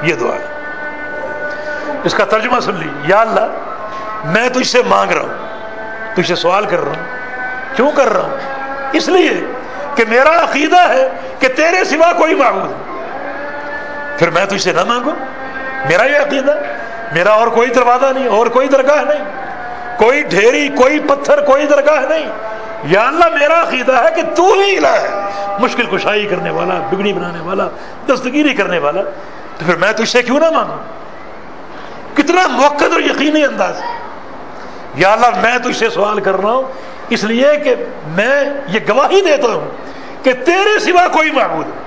یہ دعا ہے۔ اس کا ترجمہ سن لی یا اللہ میں تجھ سے مانگ رہا ہوں، تجھ سے سوال کر رہا ہوں، کیوں کر رہا ہوں؟ اس لیے کہ میرا عقیدہ ہے کہ تیرے سوا کوئی معبود پھر میں تجھ سے نہ مانگوں، میرا یہ عقیدہ، میرا اور کوئی دروازہ نہیں، اور کوئی درگاہ نہیں، کوئی ڈھیری، کوئی پتھر، کوئی درگاہ نہیں۔ یا اللہ، میرا عقیدہ ہے کہ تو ہی الہ ہے، مشکل کشائی کرنے والا، بگڑی بنانے والا، دستگیری کرنے والا۔ تو پھر میں تجھ سے کیوں نہ مانگوں؟ کتنا موقع اور یقینی انداز۔ یا اللہ میں تجھ سے سوال کر رہا ہوں، اس لیے کہ میں یہ گواہی دیتا ہوں کہ تیرے سوا کوئی معبود ہے،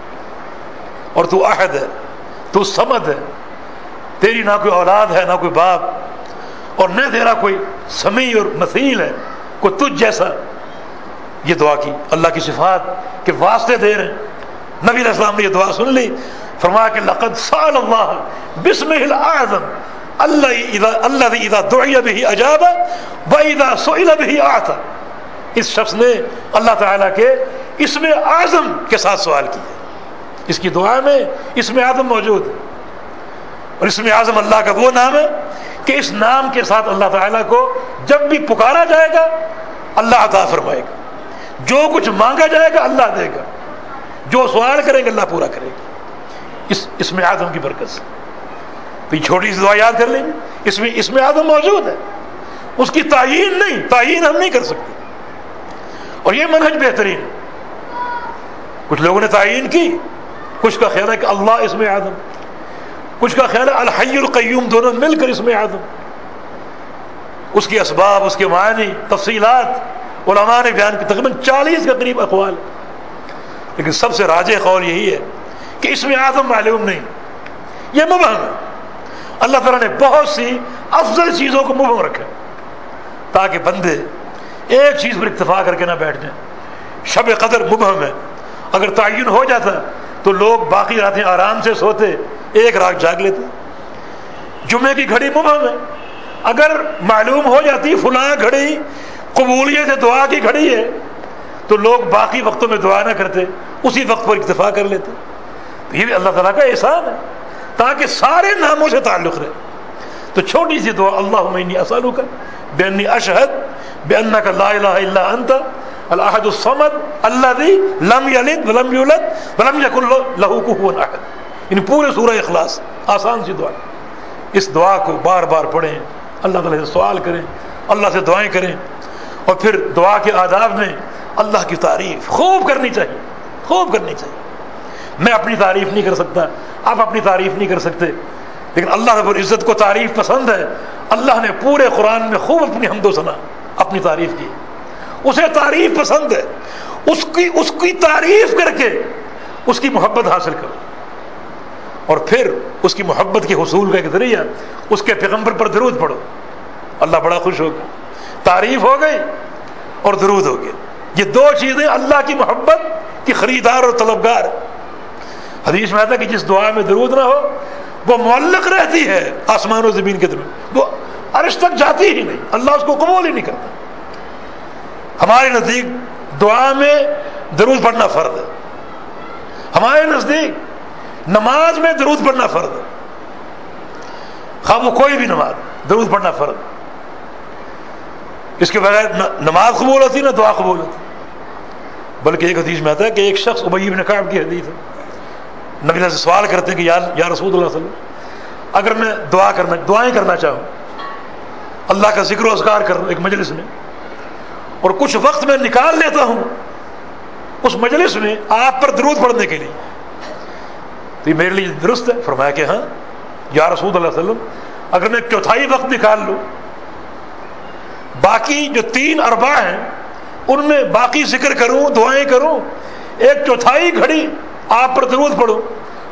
اور تو عہد ہے، تو سمد ہے، تیری نہ کوئی اولاد ہے، نہ کوئی باپ، اور نہ تیرا کوئی سمیع اور مثیل ہے، کوئی تجھ جیسا۔ یہ دعا کی اللہ کی صفات کے واسطے دے رہے ہیں۔ نبی علیہ السلام نے یہ دعا سن لی، فرمایا کہ لقد سال اللہ بسم الاعظم اللہ اللہ اذا دعی بھی عجاب و اذا سئل بھی آتا اس شخص نے اللہ تعالیٰ کے اسم اعظم کے ساتھ سوال کیا اس کی دعا میں اسم اعظم موجود ہے اور اسم اعظم اللہ کا وہ نام ہے کہ اس نام کے ساتھ اللہ تعالیٰ کو جب بھی پکارا جائے گا اللہ عطا فرمائے گا جو کچھ مانگا جائے گا اللہ دے گا جو سوال کریں گے اللہ پورا کرے گا اس اس میں آدم کی برکت سے تو یہ چھوٹی سی دعا یاد کر لیں گے۔ اس میں اس میں آدم موجود ہے۔ اس کی تعین نہیں، تعین ہم نہیں کر سکتے۔ اور یہ منہج بہترین کچھ لوگوں نے تعین کی۔ کچھ کا خیال ہے کہ اللہ اس میں آدم۔ کچھ کا خیال ہے الحی القیوم، دونوں مل کر اس میں آدم۔ اس کی اسباب، اس کے معنی، تفصیلات، علماء نے بیان کی۔ تقریباً چالیس کے قریب اقوال۔ لیکن سب سے راج قول یہی ہے کہ اس میں آدم معلوم نہیں۔ یہ مبہم ہے۔ اللہ تعالیٰ نے بہت سی افضل چیزوں کو مبہم رکھا تاکہ بندے ایک چیز پر اتفاق کر کے نہ بیٹھ جائیں۔ شب قدر مبہم ہے۔ اگر تعین ہو جاتا تو لوگ باقی راتیں آرام سے سوتے، ایک رات جاگ لیتے۔ جمعے کی گھڑی مبہم ہے۔ اگر معلوم ہو جاتی فلاں گھڑی قبولیت دعا کی گھڑی ہے، تو لوگ باقی وقتوں میں دعا نہ کرتے، اسی وقت پر اتفاق کر لیتے۔ یہ بھی اللہ تعالیٰ کا احسان ہے۔ تاکہ سارے ناموں سے تعلق رہے۔ تو چھوٹی سی دعا اللہ عمنی اسلو کا بے انی اشہد بے ان کا لا الہ الا انت الحد الصمد اللہ دی لم یلد ولم یولد ولم یکن لہو کفوا احد۔ یعنی پورے سورہ اخلاص، آسان سی دعا۔ اس دعا کو بار بار پڑھیں، اللہ تعالیٰ سے سوال کریں، اللہ سے دعائیں کریں۔ اور پھر دعا کے آداب میں اللہ کی تعریف خوب کرنی چاہیے، خوب کرنی چاہیے۔ میں اپنی تعریف نہیں کر سکتا، آپ اپنی تعریف نہیں کر سکتے۔ لیکن اللہ رب العزت کو تعریف پسند ہے۔ اللہ نے پورے قرآن میں خوب اپنی حمد و سنا اپنی تعریف کی۔ اسے تعریف پسند ہے۔ اس کی اس کی تعریف کر کے اس کی محبت حاصل کرو۔ اور پھر اس کی محبت کے حصول کا ایک ذریعہ اس کے پیغمبر پر درود پڑھو۔ اللہ بڑا خوش ہوگا۔ تعریف ہو گئی اور درود ہو گیا۔ یہ دو چیزیں اللہ کی محبت کی خریدار اور طلبگار حدیث میں آتا ہے کہ جس دعا میں درود نہ ہو، وہ معلق رہتی ہے آسمان و زمین کے درمیان۔ وہ عرش تک جاتی ہی نہیں، اللہ اس کو قبول ہی نہیں کرتا۔ ہمارے نزدیک دعا میں درود پڑھنا فرض ہے۔ ہمارے نزدیک نماز میں درود پڑھنا فرض ہے۔ خواب وہ کوئی بھی نماز، درود پڑھنا فرض اس کے بغیر نماز قبول ہوتی، نہ دعا قبول ہوتی۔ بلکہ ایک حدیث میں آتا ہے کہ ایک شخص ابئی بن کعب کی حدیث ہے۔ نبی سے سوال کرتے ہیں کہ یار یا رسول اللہ صلی اللہ علیہ وسلم، اگر میں دعا کرنا دعائیں کرنا چاہوں، اللہ کا ذکر و اذکار کروں ایک مجلس میں، اور کچھ وقت میں نکال لیتا ہوں، اس مجلس میں آپ پر درود پڑھنے کے لیے، تو یہ میرے لیے درست ہے۔ فرمایا کہ ہاں یا رسول اللہ علیہ وسلم، اگر میں چوتھائی وقت نکال لوں، باقی جو تین اربا ہیں، ان میں باقی ذکر کروں، دعائیں کروں، ایک چوتھائی گھڑی آپ پر درود پڑھو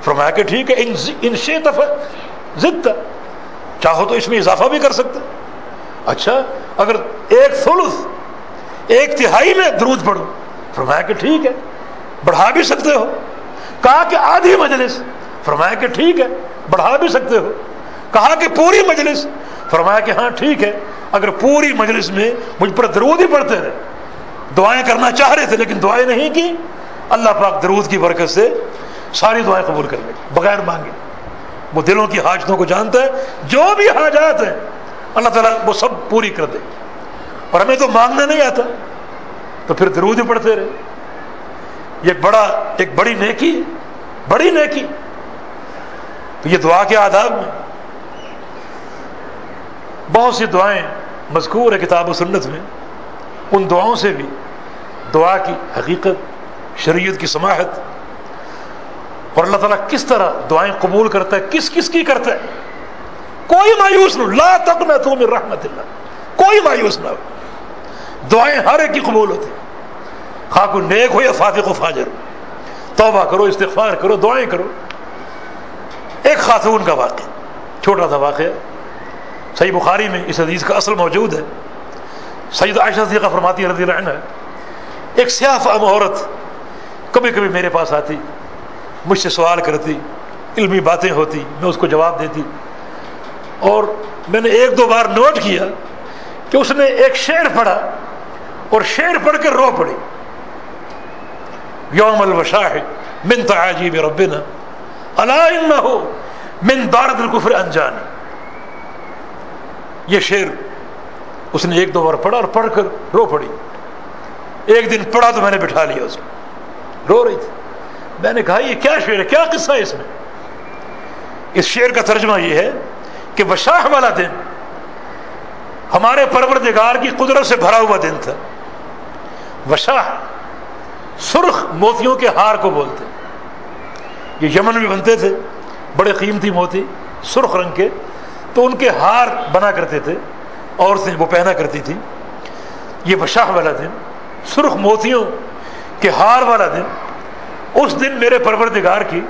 فرمایا کہ ٹھیک ہے، ان ضد، چاہو تو اس میں اضافہ بھی کر سکتے۔ اچھا اگر ایک ثلث، ایک تہائی میں درود پڑھو۔ فرمایا کہ ٹھیک ہے، بڑھا بھی سکتے ہو۔ کہا کہ آدھی مجلس۔ فرمایا کہ ٹھیک ہے، بڑھا بھی سکتے ہو۔ کہا کہ پوری مجلس۔ فرمایا کہ ہاں ٹھیک ہے، اگر پوری مجلس میں مجھ پر درود ہی پڑھتے رہے۔ دعائیں کرنا چاہ رہے تھے لیکن دعائیں نہیں کی۔ اللہ پاک درود کی برکت سے ساری دعائیں قبول کر لے۔ بغیر مانگے۔ وہ دلوں کی حاجتوں کو جانتا ہے۔ جو بھی حاجات ہیں، اللہ تعالیٰ وہ سب پوری کر دے۔ اور ہمیں تو مانگنا نہیں آتا۔ تو پھر درود ہی پڑھتے رہے۔ یہ بڑا، ایک بڑی نیکی بڑی نیکی۔ تو یہ دعا کے آداب میں۔ بہت سی دعائیں مذکور ہے کتاب و سنت میں۔ ان دعاؤں سے بھی دعا کی حقیقت شریعت کی سماحت۔ اور اللہ تعالیٰ کس طرح دعائیں قبول کرتا ہے، کس کس کی کرتا ہے؟ کوئی مایوس نہ لا تک میں تو رحمت اللہ۔ کوئی مایوس نہ ہو۔ دعائیں ہر ایک کی قبول ہوتی خاک نیک ہو یا فاتق و فاجر۔ توبہ کرو، استغفار کرو، دعائیں کرو۔ ایک خاتون کا واقعہ، چھوٹا سا واقعہ۔ صحیح بخاری میں اس حدیث کا اصل موجود ہے۔ سید عائشہ صدیقہ فرماتی رضی اللہ عنہ، ایک سیاہ فہم عورت کبھی کبھی میرے پاس آتی، مجھ سے سوال کرتی، علمی باتیں ہوتی، میں اس کو جواب دیتی۔ اور میں نے ایک دو بار نوٹ کیا کہ اس نے ایک شعر پڑھا اور شعر پڑھ کر رو پڑی۔ یوم الوشاہ من تعاجیب ربنا، الا انہو من دارت الکفر انجانی یہ شعر اس نے ایک دو بار پڑھا اور پڑھ کر رو پڑی۔ ایک دن پڑھا تو میں نے بٹھا لیا اس کو۔ رو رہی تھی۔ میں نے کہا، یہ کیا شعر ہے؟ کیا قصہ ہے اس میں؟ اس شعر کا ترجمہ یہ ہے کہ وشاہ والا دن ہمارے پروردگار کی قدرت سے بھرا ہوا دن تھا۔ وشاہ سرخ موتیوں کے ہار کو بولتے۔ یہ یمن میں بنتے تھے، بڑے قیمتی موتی، سرخ رنگ کے۔ تو ان کے ہار بنا کرتے تھے، عورتیں وہ پہنا کرتی تھی یہ بشاہ والا دن، سرخ موتیوں کے ہار والا دن، اس دن میرے پروردگار کی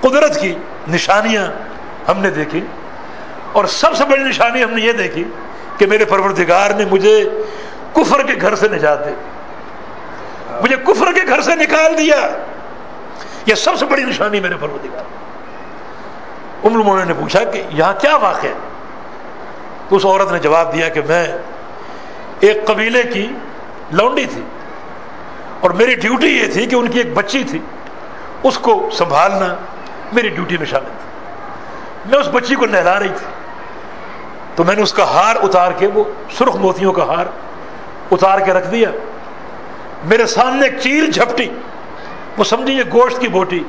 قدرت کی نشانیاں ہم نے دیکھی۔ اور سب سے بڑی نشانی ہم نے یہ دیکھی کہ میرے پروردگار نے مجھے کفر کے گھر سے نجات دے مجھے کفر کے گھر سے نکال دیا۔ یہ سب سے بڑی نشانی میرے پروردگار۔ نے پوچھا کہ یہاں کیا واقع ہے؟ تو اس عورت نے جواب دیا کہ میں ایک قبیلے کی لونڈی تھی۔ اور میری ڈیوٹی یہ تھی کہ ان کی ایک بچی تھی، اس کو سنبھالنا میری ڈیوٹی میں شامل تھی۔ میں اس بچی کو نہلا رہی تھی۔ تو میں نے اس کا ہار اتار کے، وہ سرخ موتیوں کا ہار اتار کے رکھ دیا۔ میرے سامنے ایک چیل جھپٹی، وہ سمجھیں یہ گوشت کی بوٹی،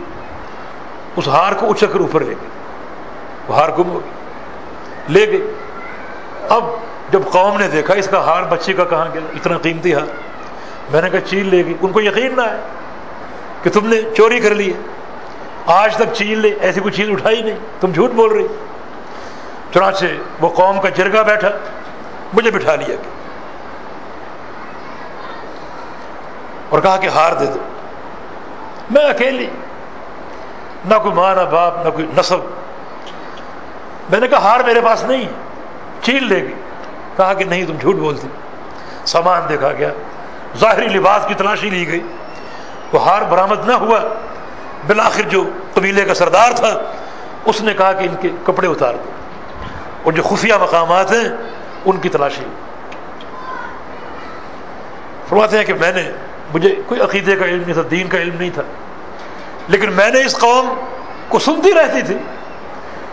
اس ہار کو اچک کر اوپر لے گئی۔ وہ ہار گم ہو گئی۔ لے گئی۔ اب جب قوم نے دیکھا، اس کا ہار بچے کا کہاں گیا؟ اتنا قیمتی ہار۔ میں نے کہا چیل لے گی۔ ان کو یقین نہ ہے کہ تم نے چوری کر لی آج تک چیل لے، ایسی کوئی چیز اٹھائی نہیں۔ تم جھوٹ بول رہی۔ چنانچہ وہ قوم کا جرگا بیٹھا، مجھے بٹھا لیا گیا اور کہا کہ ہار دے دو۔ میں اکیلی۔ نہ کوئی ماں، نہ باپ، نہ کوئی نصب میں نے کہا ہار میرے پاس نہیں۔ چیل لے گی۔ کہا کہ نہیں، تم جھوٹ بولتی۔ سامان دیکھا گیا۔ ظاہری لباس کی تلاشی لی گئی۔ وہ ہار برآمد نہ ہوا۔ بالآخر جو قبیلے کا سردار تھا، اس نے کہا کہ ان کے کپڑے اتار دو۔ اور جو خفیہ مقامات ہیں، ان کی تلاشی۔ فرماتے ہیں کہ میں نے، مجھے کوئی عقیدے کا علم نہیں تھا، دین کا علم نہیں تھا۔ لیکن میں نے اس قوم کو سنتی رہتی تھی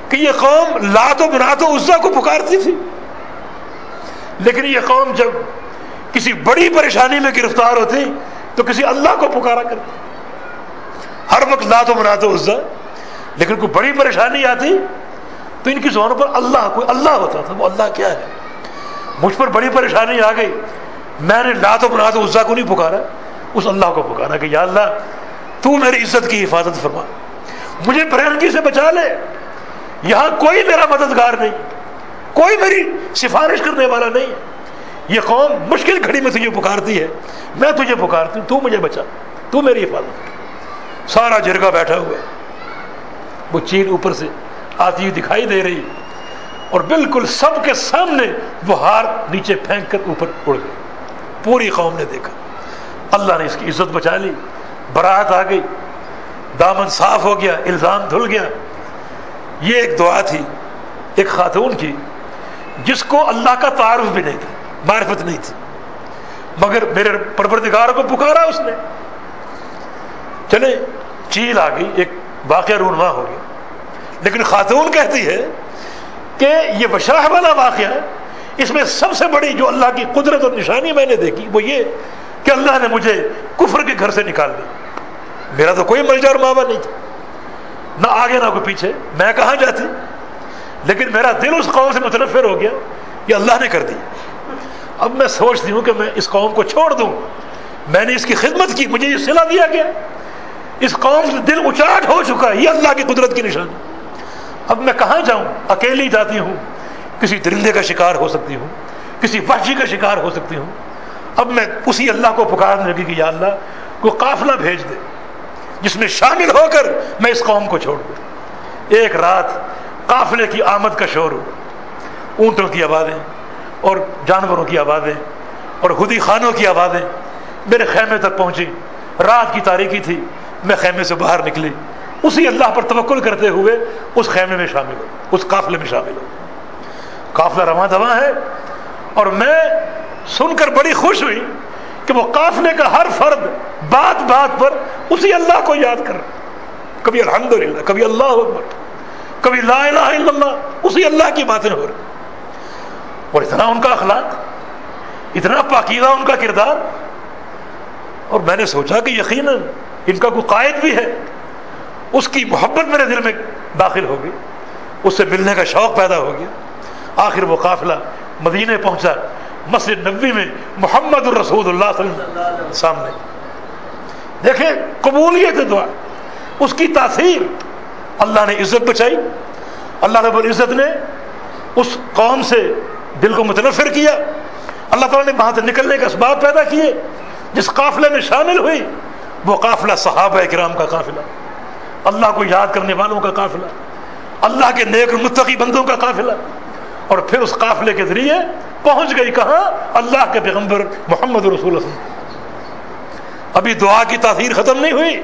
کہ یہ قوم لات و بنات و عزا کو پکارتی تھی۔ لیکن یہ قوم جب کسی بڑی پریشانی میں گرفتار ہوتی تو کسی اللہ کو پکارا کرتی ہر وقت لات و منات و عزا لیکن کوئی بڑی پریشانی آتی تو ان کی زبانوں پر اللہ، کوئی اللہ ہوتا تھا، وہ اللہ کیا ہے؟ مجھ پر بڑی پریشانی آ گئی۔ میں نے لات و منات و عزا کو نہیں پکارا، اس اللہ کو پکارا کہ یا اللہ، تو میری عزت کی حفاظت فرما۔ مجھے برہنگی سے بچا لے۔ یہاں کوئی میرا مددگار نہیں، کوئی میری سفارش کرنے والا نہیں۔ یہ قوم مشکل گھڑی میں تجھے پکارتی ہے، میں تجھے پکارتی ہوں، تو مجھے بچا، تو میری حفاظت سارا جرگا بیٹھا ہوا وہ چین اوپر سے آتی ہوئی دکھائی دے رہی، اور بالکل سب کے سامنے وہ ہار نیچے پھینک کر اوپر اڑ گئی۔ پوری قوم نے دیکھا۔ اللہ نے اس کی عزت بچا لی برات آ گئی، دامن صاف ہو گیا، الزام دھل گیا۔ یہ ایک دعا تھی، ایک خاتون کی، جس کو اللہ کا تعارف بھی نہیں تھا۔ معرفت نہیں تھی۔ مگر میرے پروردگار کو پکارا اس نے۔ چلے چیل آ گئی، ایک واقعہ رونما ہو گیا۔ لیکن خاتون کہتی ہے کہ یہ بشاہ والا واقعہ ہے۔ اس میں سب سے بڑی جو اللہ کی قدرت اور نشانی میں نے دیکھی، وہ یہ کہ اللہ نے مجھے کفر کے گھر سے نکال دیا۔ میرا تو کوئی ملجا اور ماوا نہیں تھا۔ نہ آگے، نہ کوئی پیچھے۔ میں کہاں جاتی؟ لیکن میرا دل اس قوم سے متنفر ہو گیا یہ اللہ نے کر دیا اب میں سوچتی ہوں کہ میں اس قوم کو چھوڑ دوں۔ میں نے اس کی خدمت کی، مجھے یہ سلا دیا گیا۔ اس قوم سے دل اچاٹ ہو چکا ہے، یہ اللہ کی قدرت کی نشانی اب میں کہاں جاؤں؟ اکیلی جاتی ہوں۔ کسی درندے کا شکار ہو سکتی ہوں، کسی وحشی کا شکار ہو سکتی ہوں۔ اب میں اسی اللہ کو پکارنے لگی کہ یا اللہ کو قافلہ بھیج دے جس میں شامل ہو کر میں اس قوم کو چھوڑ دوں۔ ایک رات قافلے کی آمد کا شور ہو، اونٹوں کی آوازیں۔ اور جانوروں کی آوازیں اور خودی خانوں کی آوازیں میرے خیمے تک پہنچی۔ رات کی تاریخی تھی۔ میں خیمے سے باہر نکلی۔ اسی اللہ پر توکل کرتے ہوئے اس خیمے میں شامل ہو، اس قافلے میں شامل ہو۔ قافلہ رواں دواں ہے۔ اور میں سن کر بڑی خوش ہوئی کہ وہ قافلے کا ہر فرد بات بات پر اسی اللہ کو یاد کر رہا کبھی الحمد للہ کبھی اللہ اکبر، کبھی لا الہ الا اللہ، اسی اللہ کی باتیں ہو رہی اور اتنا ان کا اخلاق، اتنا پاکیزہ ان کا کردار۔ اور میں نے سوچا کہ یقیناً ان کا کوئی قائد بھی ہے، اس کی محبت میرے دل میں داخل ہو گئی، اس سے ملنے کا شوق پیدا ہو گیا۔ آخر وہ قافلہ مدینے پہنچا، مسجد نبی میں محمد الرسول اللہ صلی اللہ علیہ وسلم سامنے۔ دیکھیں، قبولیت دعا۔ اس کی تاثیر اللہ نے عزت بچائی، اللہ رب العزت نے اس قوم سے دل کو متنفر کیا۔ اللہ تعالیٰ نے وہاں سے نکلنے کا اسباب پیدا کیے۔ جس قافلے میں شامل ہوئی، وہ قافلہ صحابہ کرام کا قافلہ۔ اللہ کو یاد کرنے والوں کا قافلہ۔ اللہ کے نیک متقی بندوں کا قافلہ۔ اور پھر اس قافلے کے ذریعے پہنچ گئی کہاں؟ اللہ کے پیغمبر محمد رسول اللہ ابھی دعا کی تاثیر ختم نہیں ہوئی۔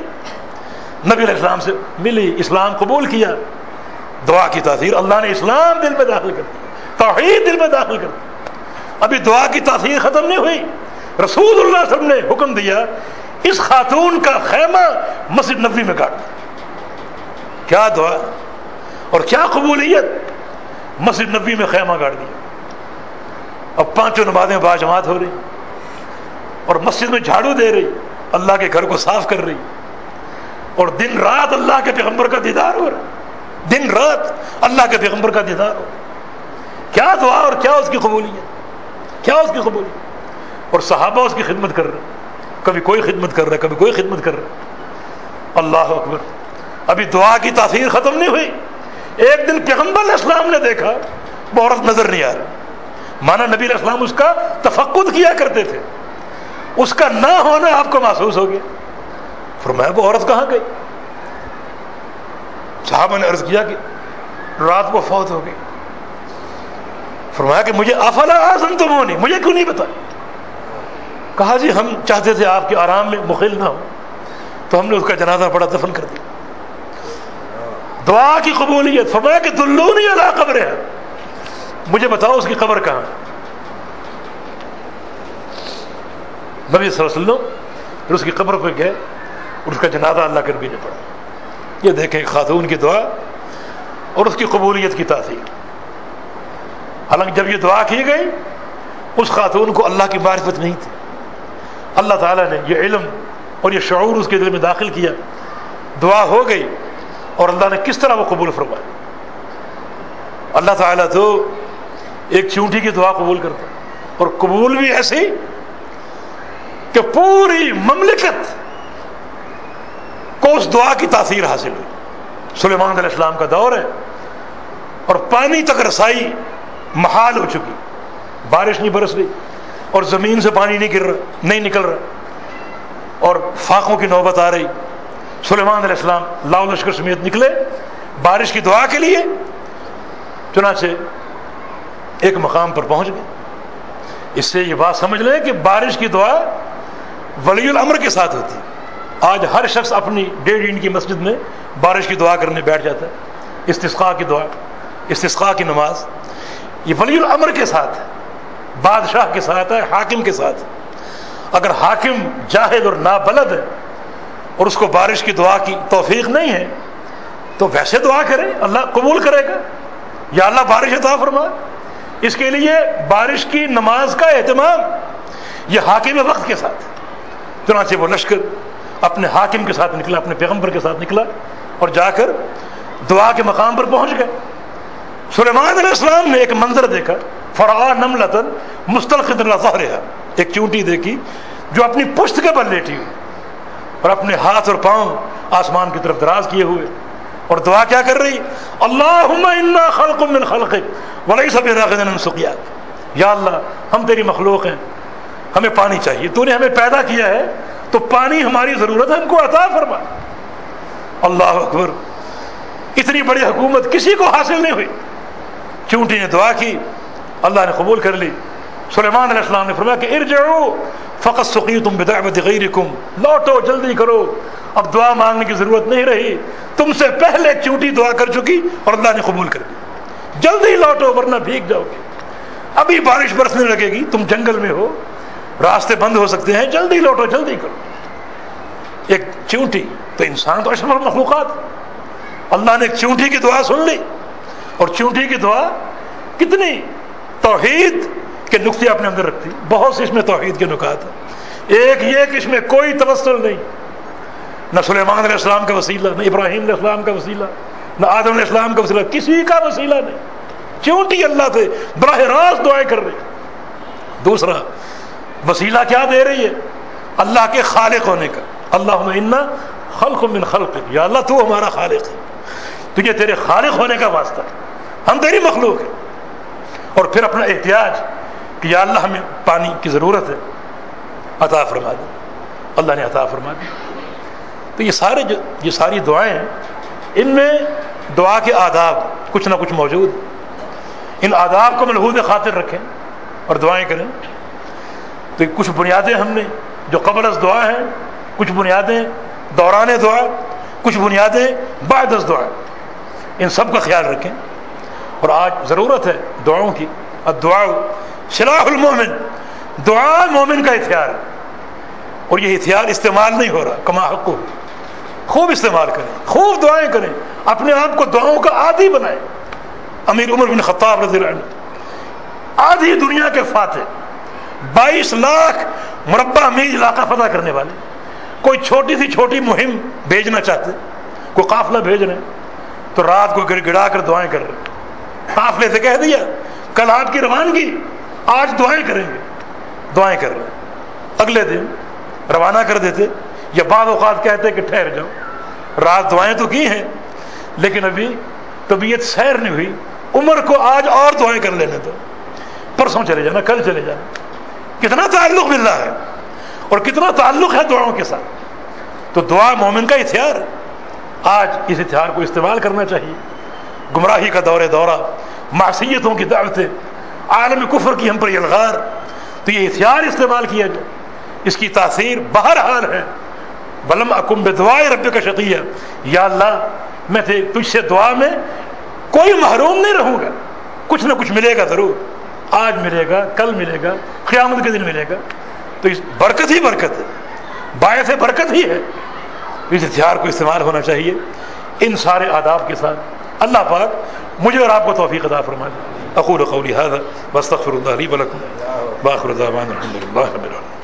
نبی علیہ السلام سے ملی اسلام قبول کیا۔ دعا کی تاثیر اللہ نے اسلام دل میں داخل کر دی۔ توحید دل میں داخل کر ابھی دعا کی تاثیر ختم نہیں ہوئی۔ رسول اللہ صلی اللہ علیہ وسلم نے حکم دیا، اس خاتون کا خیمہ مسجد نبی میں کاٹ کیا دعا؟ اور کیا قبولیت؟ مسجد نبی میں خیمہ گاڑ دیا۔ اب پانچوں نمازیں باجماعت ہو رہی۔ اور مسجد میں جھاڑو دے رہی۔ اللہ کے گھر کو صاف کر رہی۔ اور دن رات اللہ کے پیغمبر کا دیدار ہو رہا۔ دن رات اللہ کے پیغمبر کا دیدار ہو رہا۔ کیا دعا اور کیا اس کی قبولیت؟ کیا اس کی قبولیت؟ اور صحابہ اس کی خدمت کر رہے کبھی کوئی خدمت کر رہا کبھی کوئی خدمت کر رہا اللہ اکبر۔ ابھی دعا کی تاثیر ختم نہیں ہوئی۔ ایک دن پیغمبر اسلام نے دیکھا، وہ عورت نظر نہیں آ رہی۔ مانا نبی اسلام اس کا تفقد کیا کرتے تھے۔ اس کا نہ ہونا آپ کو محسوس ہو گیا۔ فرمایا، وہ عورت کہاں گئی؟ صحابہ نے عرض کیا کہ رات کو فوت ہو گئی۔ فرمایا کہ مجھے افلا آزم تم ہونی مجھے کیوں نہیں بتا کہا جی ہم چاہتے تھے آپ کے آرام میں مخل نہ ہو تو ہم نے اس کا جنازہ بڑا دفن کر دیا۔ دعا کی قبولیت، فرمایا کہ دلونی اللہ قبر ہے مجھے بتاؤ اس کی قبر کہاں نبی صلی اللہ علیہ وسلم پھر اس کی قبر پہ گئے اور اس کا جنازہ اللہ کے نبی نے پڑھا۔ یہ دیکھیں خاتون کی دعا اور اس کی قبولیت کی تاثیر۔ حالانکہ جب یہ دعا کی گئی، اس خاتون کو اللہ کی معرفت نہیں تھی۔ اللہ تعالیٰ نے یہ علم اور یہ شعور اس کے دل میں داخل کیا۔ دعا ہو گئی اور اللہ نے کس طرح وہ قبول فرمایا؟ اللہ تعالیٰ تو ایک چونٹی کی دعا قبول کرتا اور قبول بھی ایسی کہ پوری مملکت کو اس دعا کی تاثیر حاصل ہوئی۔ سلیمان علیہ السلام کا دور ہے اور پانی تک رسائی محال ہو چکی۔ بارش نہیں برس رہی اور زمین سے پانی نہیں گر رہا، نہیں نکل رہا۔ اور فاقوں کی نوبت آ رہی۔ سلیمان علیہ السلام لاؤ لشکر سمیت نکلے۔ بارش کی دعا کے لیے چنانچہ ایک مقام پر پہنچ گئے۔ اس سے یہ بات سمجھ لیں کہ بارش کی دعا ولی الامر کے ساتھ ہوتی۔ آج ہر شخص اپنی ڈیڑھ انڈ کی مسجد میں بارش کی دعا کرنے بیٹھ جاتا ہے۔ استثقاء کی دعا استثقاء کی نماز۔ یہ ولی الامر کے ساتھ ہے، بادشاہ کے ساتھ ہے، حاکم کے ساتھ اگر حاکم جاہد اور نابلد ہے اور اس کو بارش کی دعا کی توفیق نہیں ہے، تو ویسے دعا کرے اللہ قبول کرے گا۔ یا اللہ بارش عطا فرما اس کے لیے بارش کی نماز کا اہتمام یہ حاکم وقت کے ساتھ چنانچہ وہ لشکر اپنے حاکم کے ساتھ نکلا، اپنے پیغمبر کے ساتھ نکلا اور جا کر دعا کے مقام پر پہنچ گئے۔ سلیمان علیہ السلام نے ایک منظر دیکھا فرا نم لطن مستلق ایک چونٹی دیکھی جو اپنی پشت کے بل لیٹی ہوئی، اور اپنے ہاتھ اور پاؤں آسمان کی طرف دراز کیے ہوئے۔ اور دعا کیا کر رہی؟ اللہ خلق من خلق ولی سب سقیات یا اللہ، ہم تیری مخلوق ہیں، ہمیں پانی چاہیے۔ تو نے ہمیں پیدا کیا ہے، تو پانی ہماری ضرورت ہے، ہم کو عطا فرما۔ اللہ اکبر، اتنی بڑی حکومت کسی کو حاصل نہیں ہوئی۔ چونٹی نے دعا کی، اللہ نے قبول کر لی۔ سلیمان علیہ السلام نے فرمایا کہ ارجعو فقط سقی تم بدعوت غیرکم۔ لوٹو، جلدی کرو۔ اب دعا مانگنے کی ضرورت نہیں رہی۔ تم سے پہلے چونٹی دعا کر چکی اور اللہ نے قبول کر دی جلدی لوٹو، ورنہ بھیگ جاؤ گے۔ ابھی بارش برسنے لگے گی، تم جنگل میں ہو۔ راستے بند ہو سکتے ہیں، جلدی لوٹو، جلدی کرو۔ ایک چونٹی تو انسان تو اشرف مخلوقات اللہ نے ایک چونٹی کی دعا سن لی۔ اور چونٹی کی دعا کتنی؟ توحید کے نقطے اپنے اندر رکھتی بہت سے اس میں توحید کے نکات ہیں۔ ایک یہ کہ اس میں کوئی تبصر نہیں۔ نہ سلیمان علیہ السلام کا وسیلہ، نہ ابراہیم علیہ السلام کا وسیلہ، نہ آدم علیہ السلام کا وسیلہ، کسی کا وسیلہ نہیں۔ چونٹی اللہ سے براہ راست دعائیں کر رہے دوسرا، وسیلہ کیا دے رہی ہے؟ اللہ کے خالق ہونے کا۔ اللہ عنا خلق من خلق یا اللہ تو ہمارا خالق ہے۔ تجھے تیرے خالق ہونے کا واسطہ ہے۔ ہم تیری مخلوق ہیں۔ اور پھر اپنا احتیاج کہ یا اللہ ہمیں پانی کی ضرورت ہے، عطا فرما دی اللہ نے عطا فرما دی تو یہ سارے جو یہ ساری دعائیں ہیں، ان میں دعا کے آداب کچھ نہ کچھ موجود۔ ان آداب کو ملحوظ خاطر رکھیں اور دعائیں کریں۔ تو کچھ بنیادیں ہم نے جو قبل از دعا ہیں، کچھ بنیادیں دوران دعا، کچھ بنیادیں بعد از دعا۔ ان سب کا خیال رکھیں۔ اور آج ضرورت ہے دعاؤں کی اور دعا سلاح المومن دعا مومن کا ہتھیار اور یہ ہتھیار استعمال نہیں ہو رہا، کما حق کو خوب استعمال کریں، خوب دعائیں کریں، اپنے آپ کو دعاؤں کا عادی بنائیں۔ امیر عمر بن خطاب رضی اللہ عنہ، آدھی دنیا کے فاتح، بائیس لاکھ مربع میز علاقہ فتح کرنے والے۔ کوئی چھوٹی سی چھوٹی مہم بھیجنا چاہتے، کوئی قافلہ بھیج رہے ہیں، تو رات کو گر گڑا کر دعائیں کر رہے قافلے سے کہہ دیا، کل آپ کی روانگی، آج دعائیں کریں گے۔ دعائیں کر رہے اگلے دن روانہ کر دیتے، یا بعض اوقات کہتے کہ ٹھہر جاؤ۔ رات دعائیں تو کی ہیں، لیکن ابھی طبیعت سیر نہیں ہوئی۔ عمر کو آج اور دعائیں کر لینے دو۔ پرسوں چلے جانا، کل چلے جانا۔ کتنا تعلق مل رہا ہے، اور کتنا تعلق ہے دعاؤں کے ساتھ۔ تو دعا مومن کا ہتھیار، آج اس ہتھیار کو استعمال کرنا چاہیے۔ گمراہی کا دور دورہ، معصیتوں کی دعوتیں، عالم کفر کی ہم پر یلغار تو یہ ہتھیار استعمال کیا جائے اس کی تاثیر بہر حال ہے۔ بلم اکم بے دعائے رب کا شقیہ۔ یا اللہ، میں تھے تجھ سے دعا میں کوئی محروم نہیں رہوں گا۔ کچھ نہ کچھ ملے گا ضرور۔ آج ملے گا، کل ملے گا، قیامت کے دن ملے گا۔ تو اس برکت ہی برکت ہے۔ باعث برکت ہی ہے۔ اس ہتھیار کو استعمال ہونا چاہیے۔ ان سارے آداب کے ساتھ اللہ پاک مجھے اور آپ کو توفیق عطا فرما دے اقول قولی هذا واستغفر الله لي ولكم. باخر دعوانا الحمد لله رب العالمين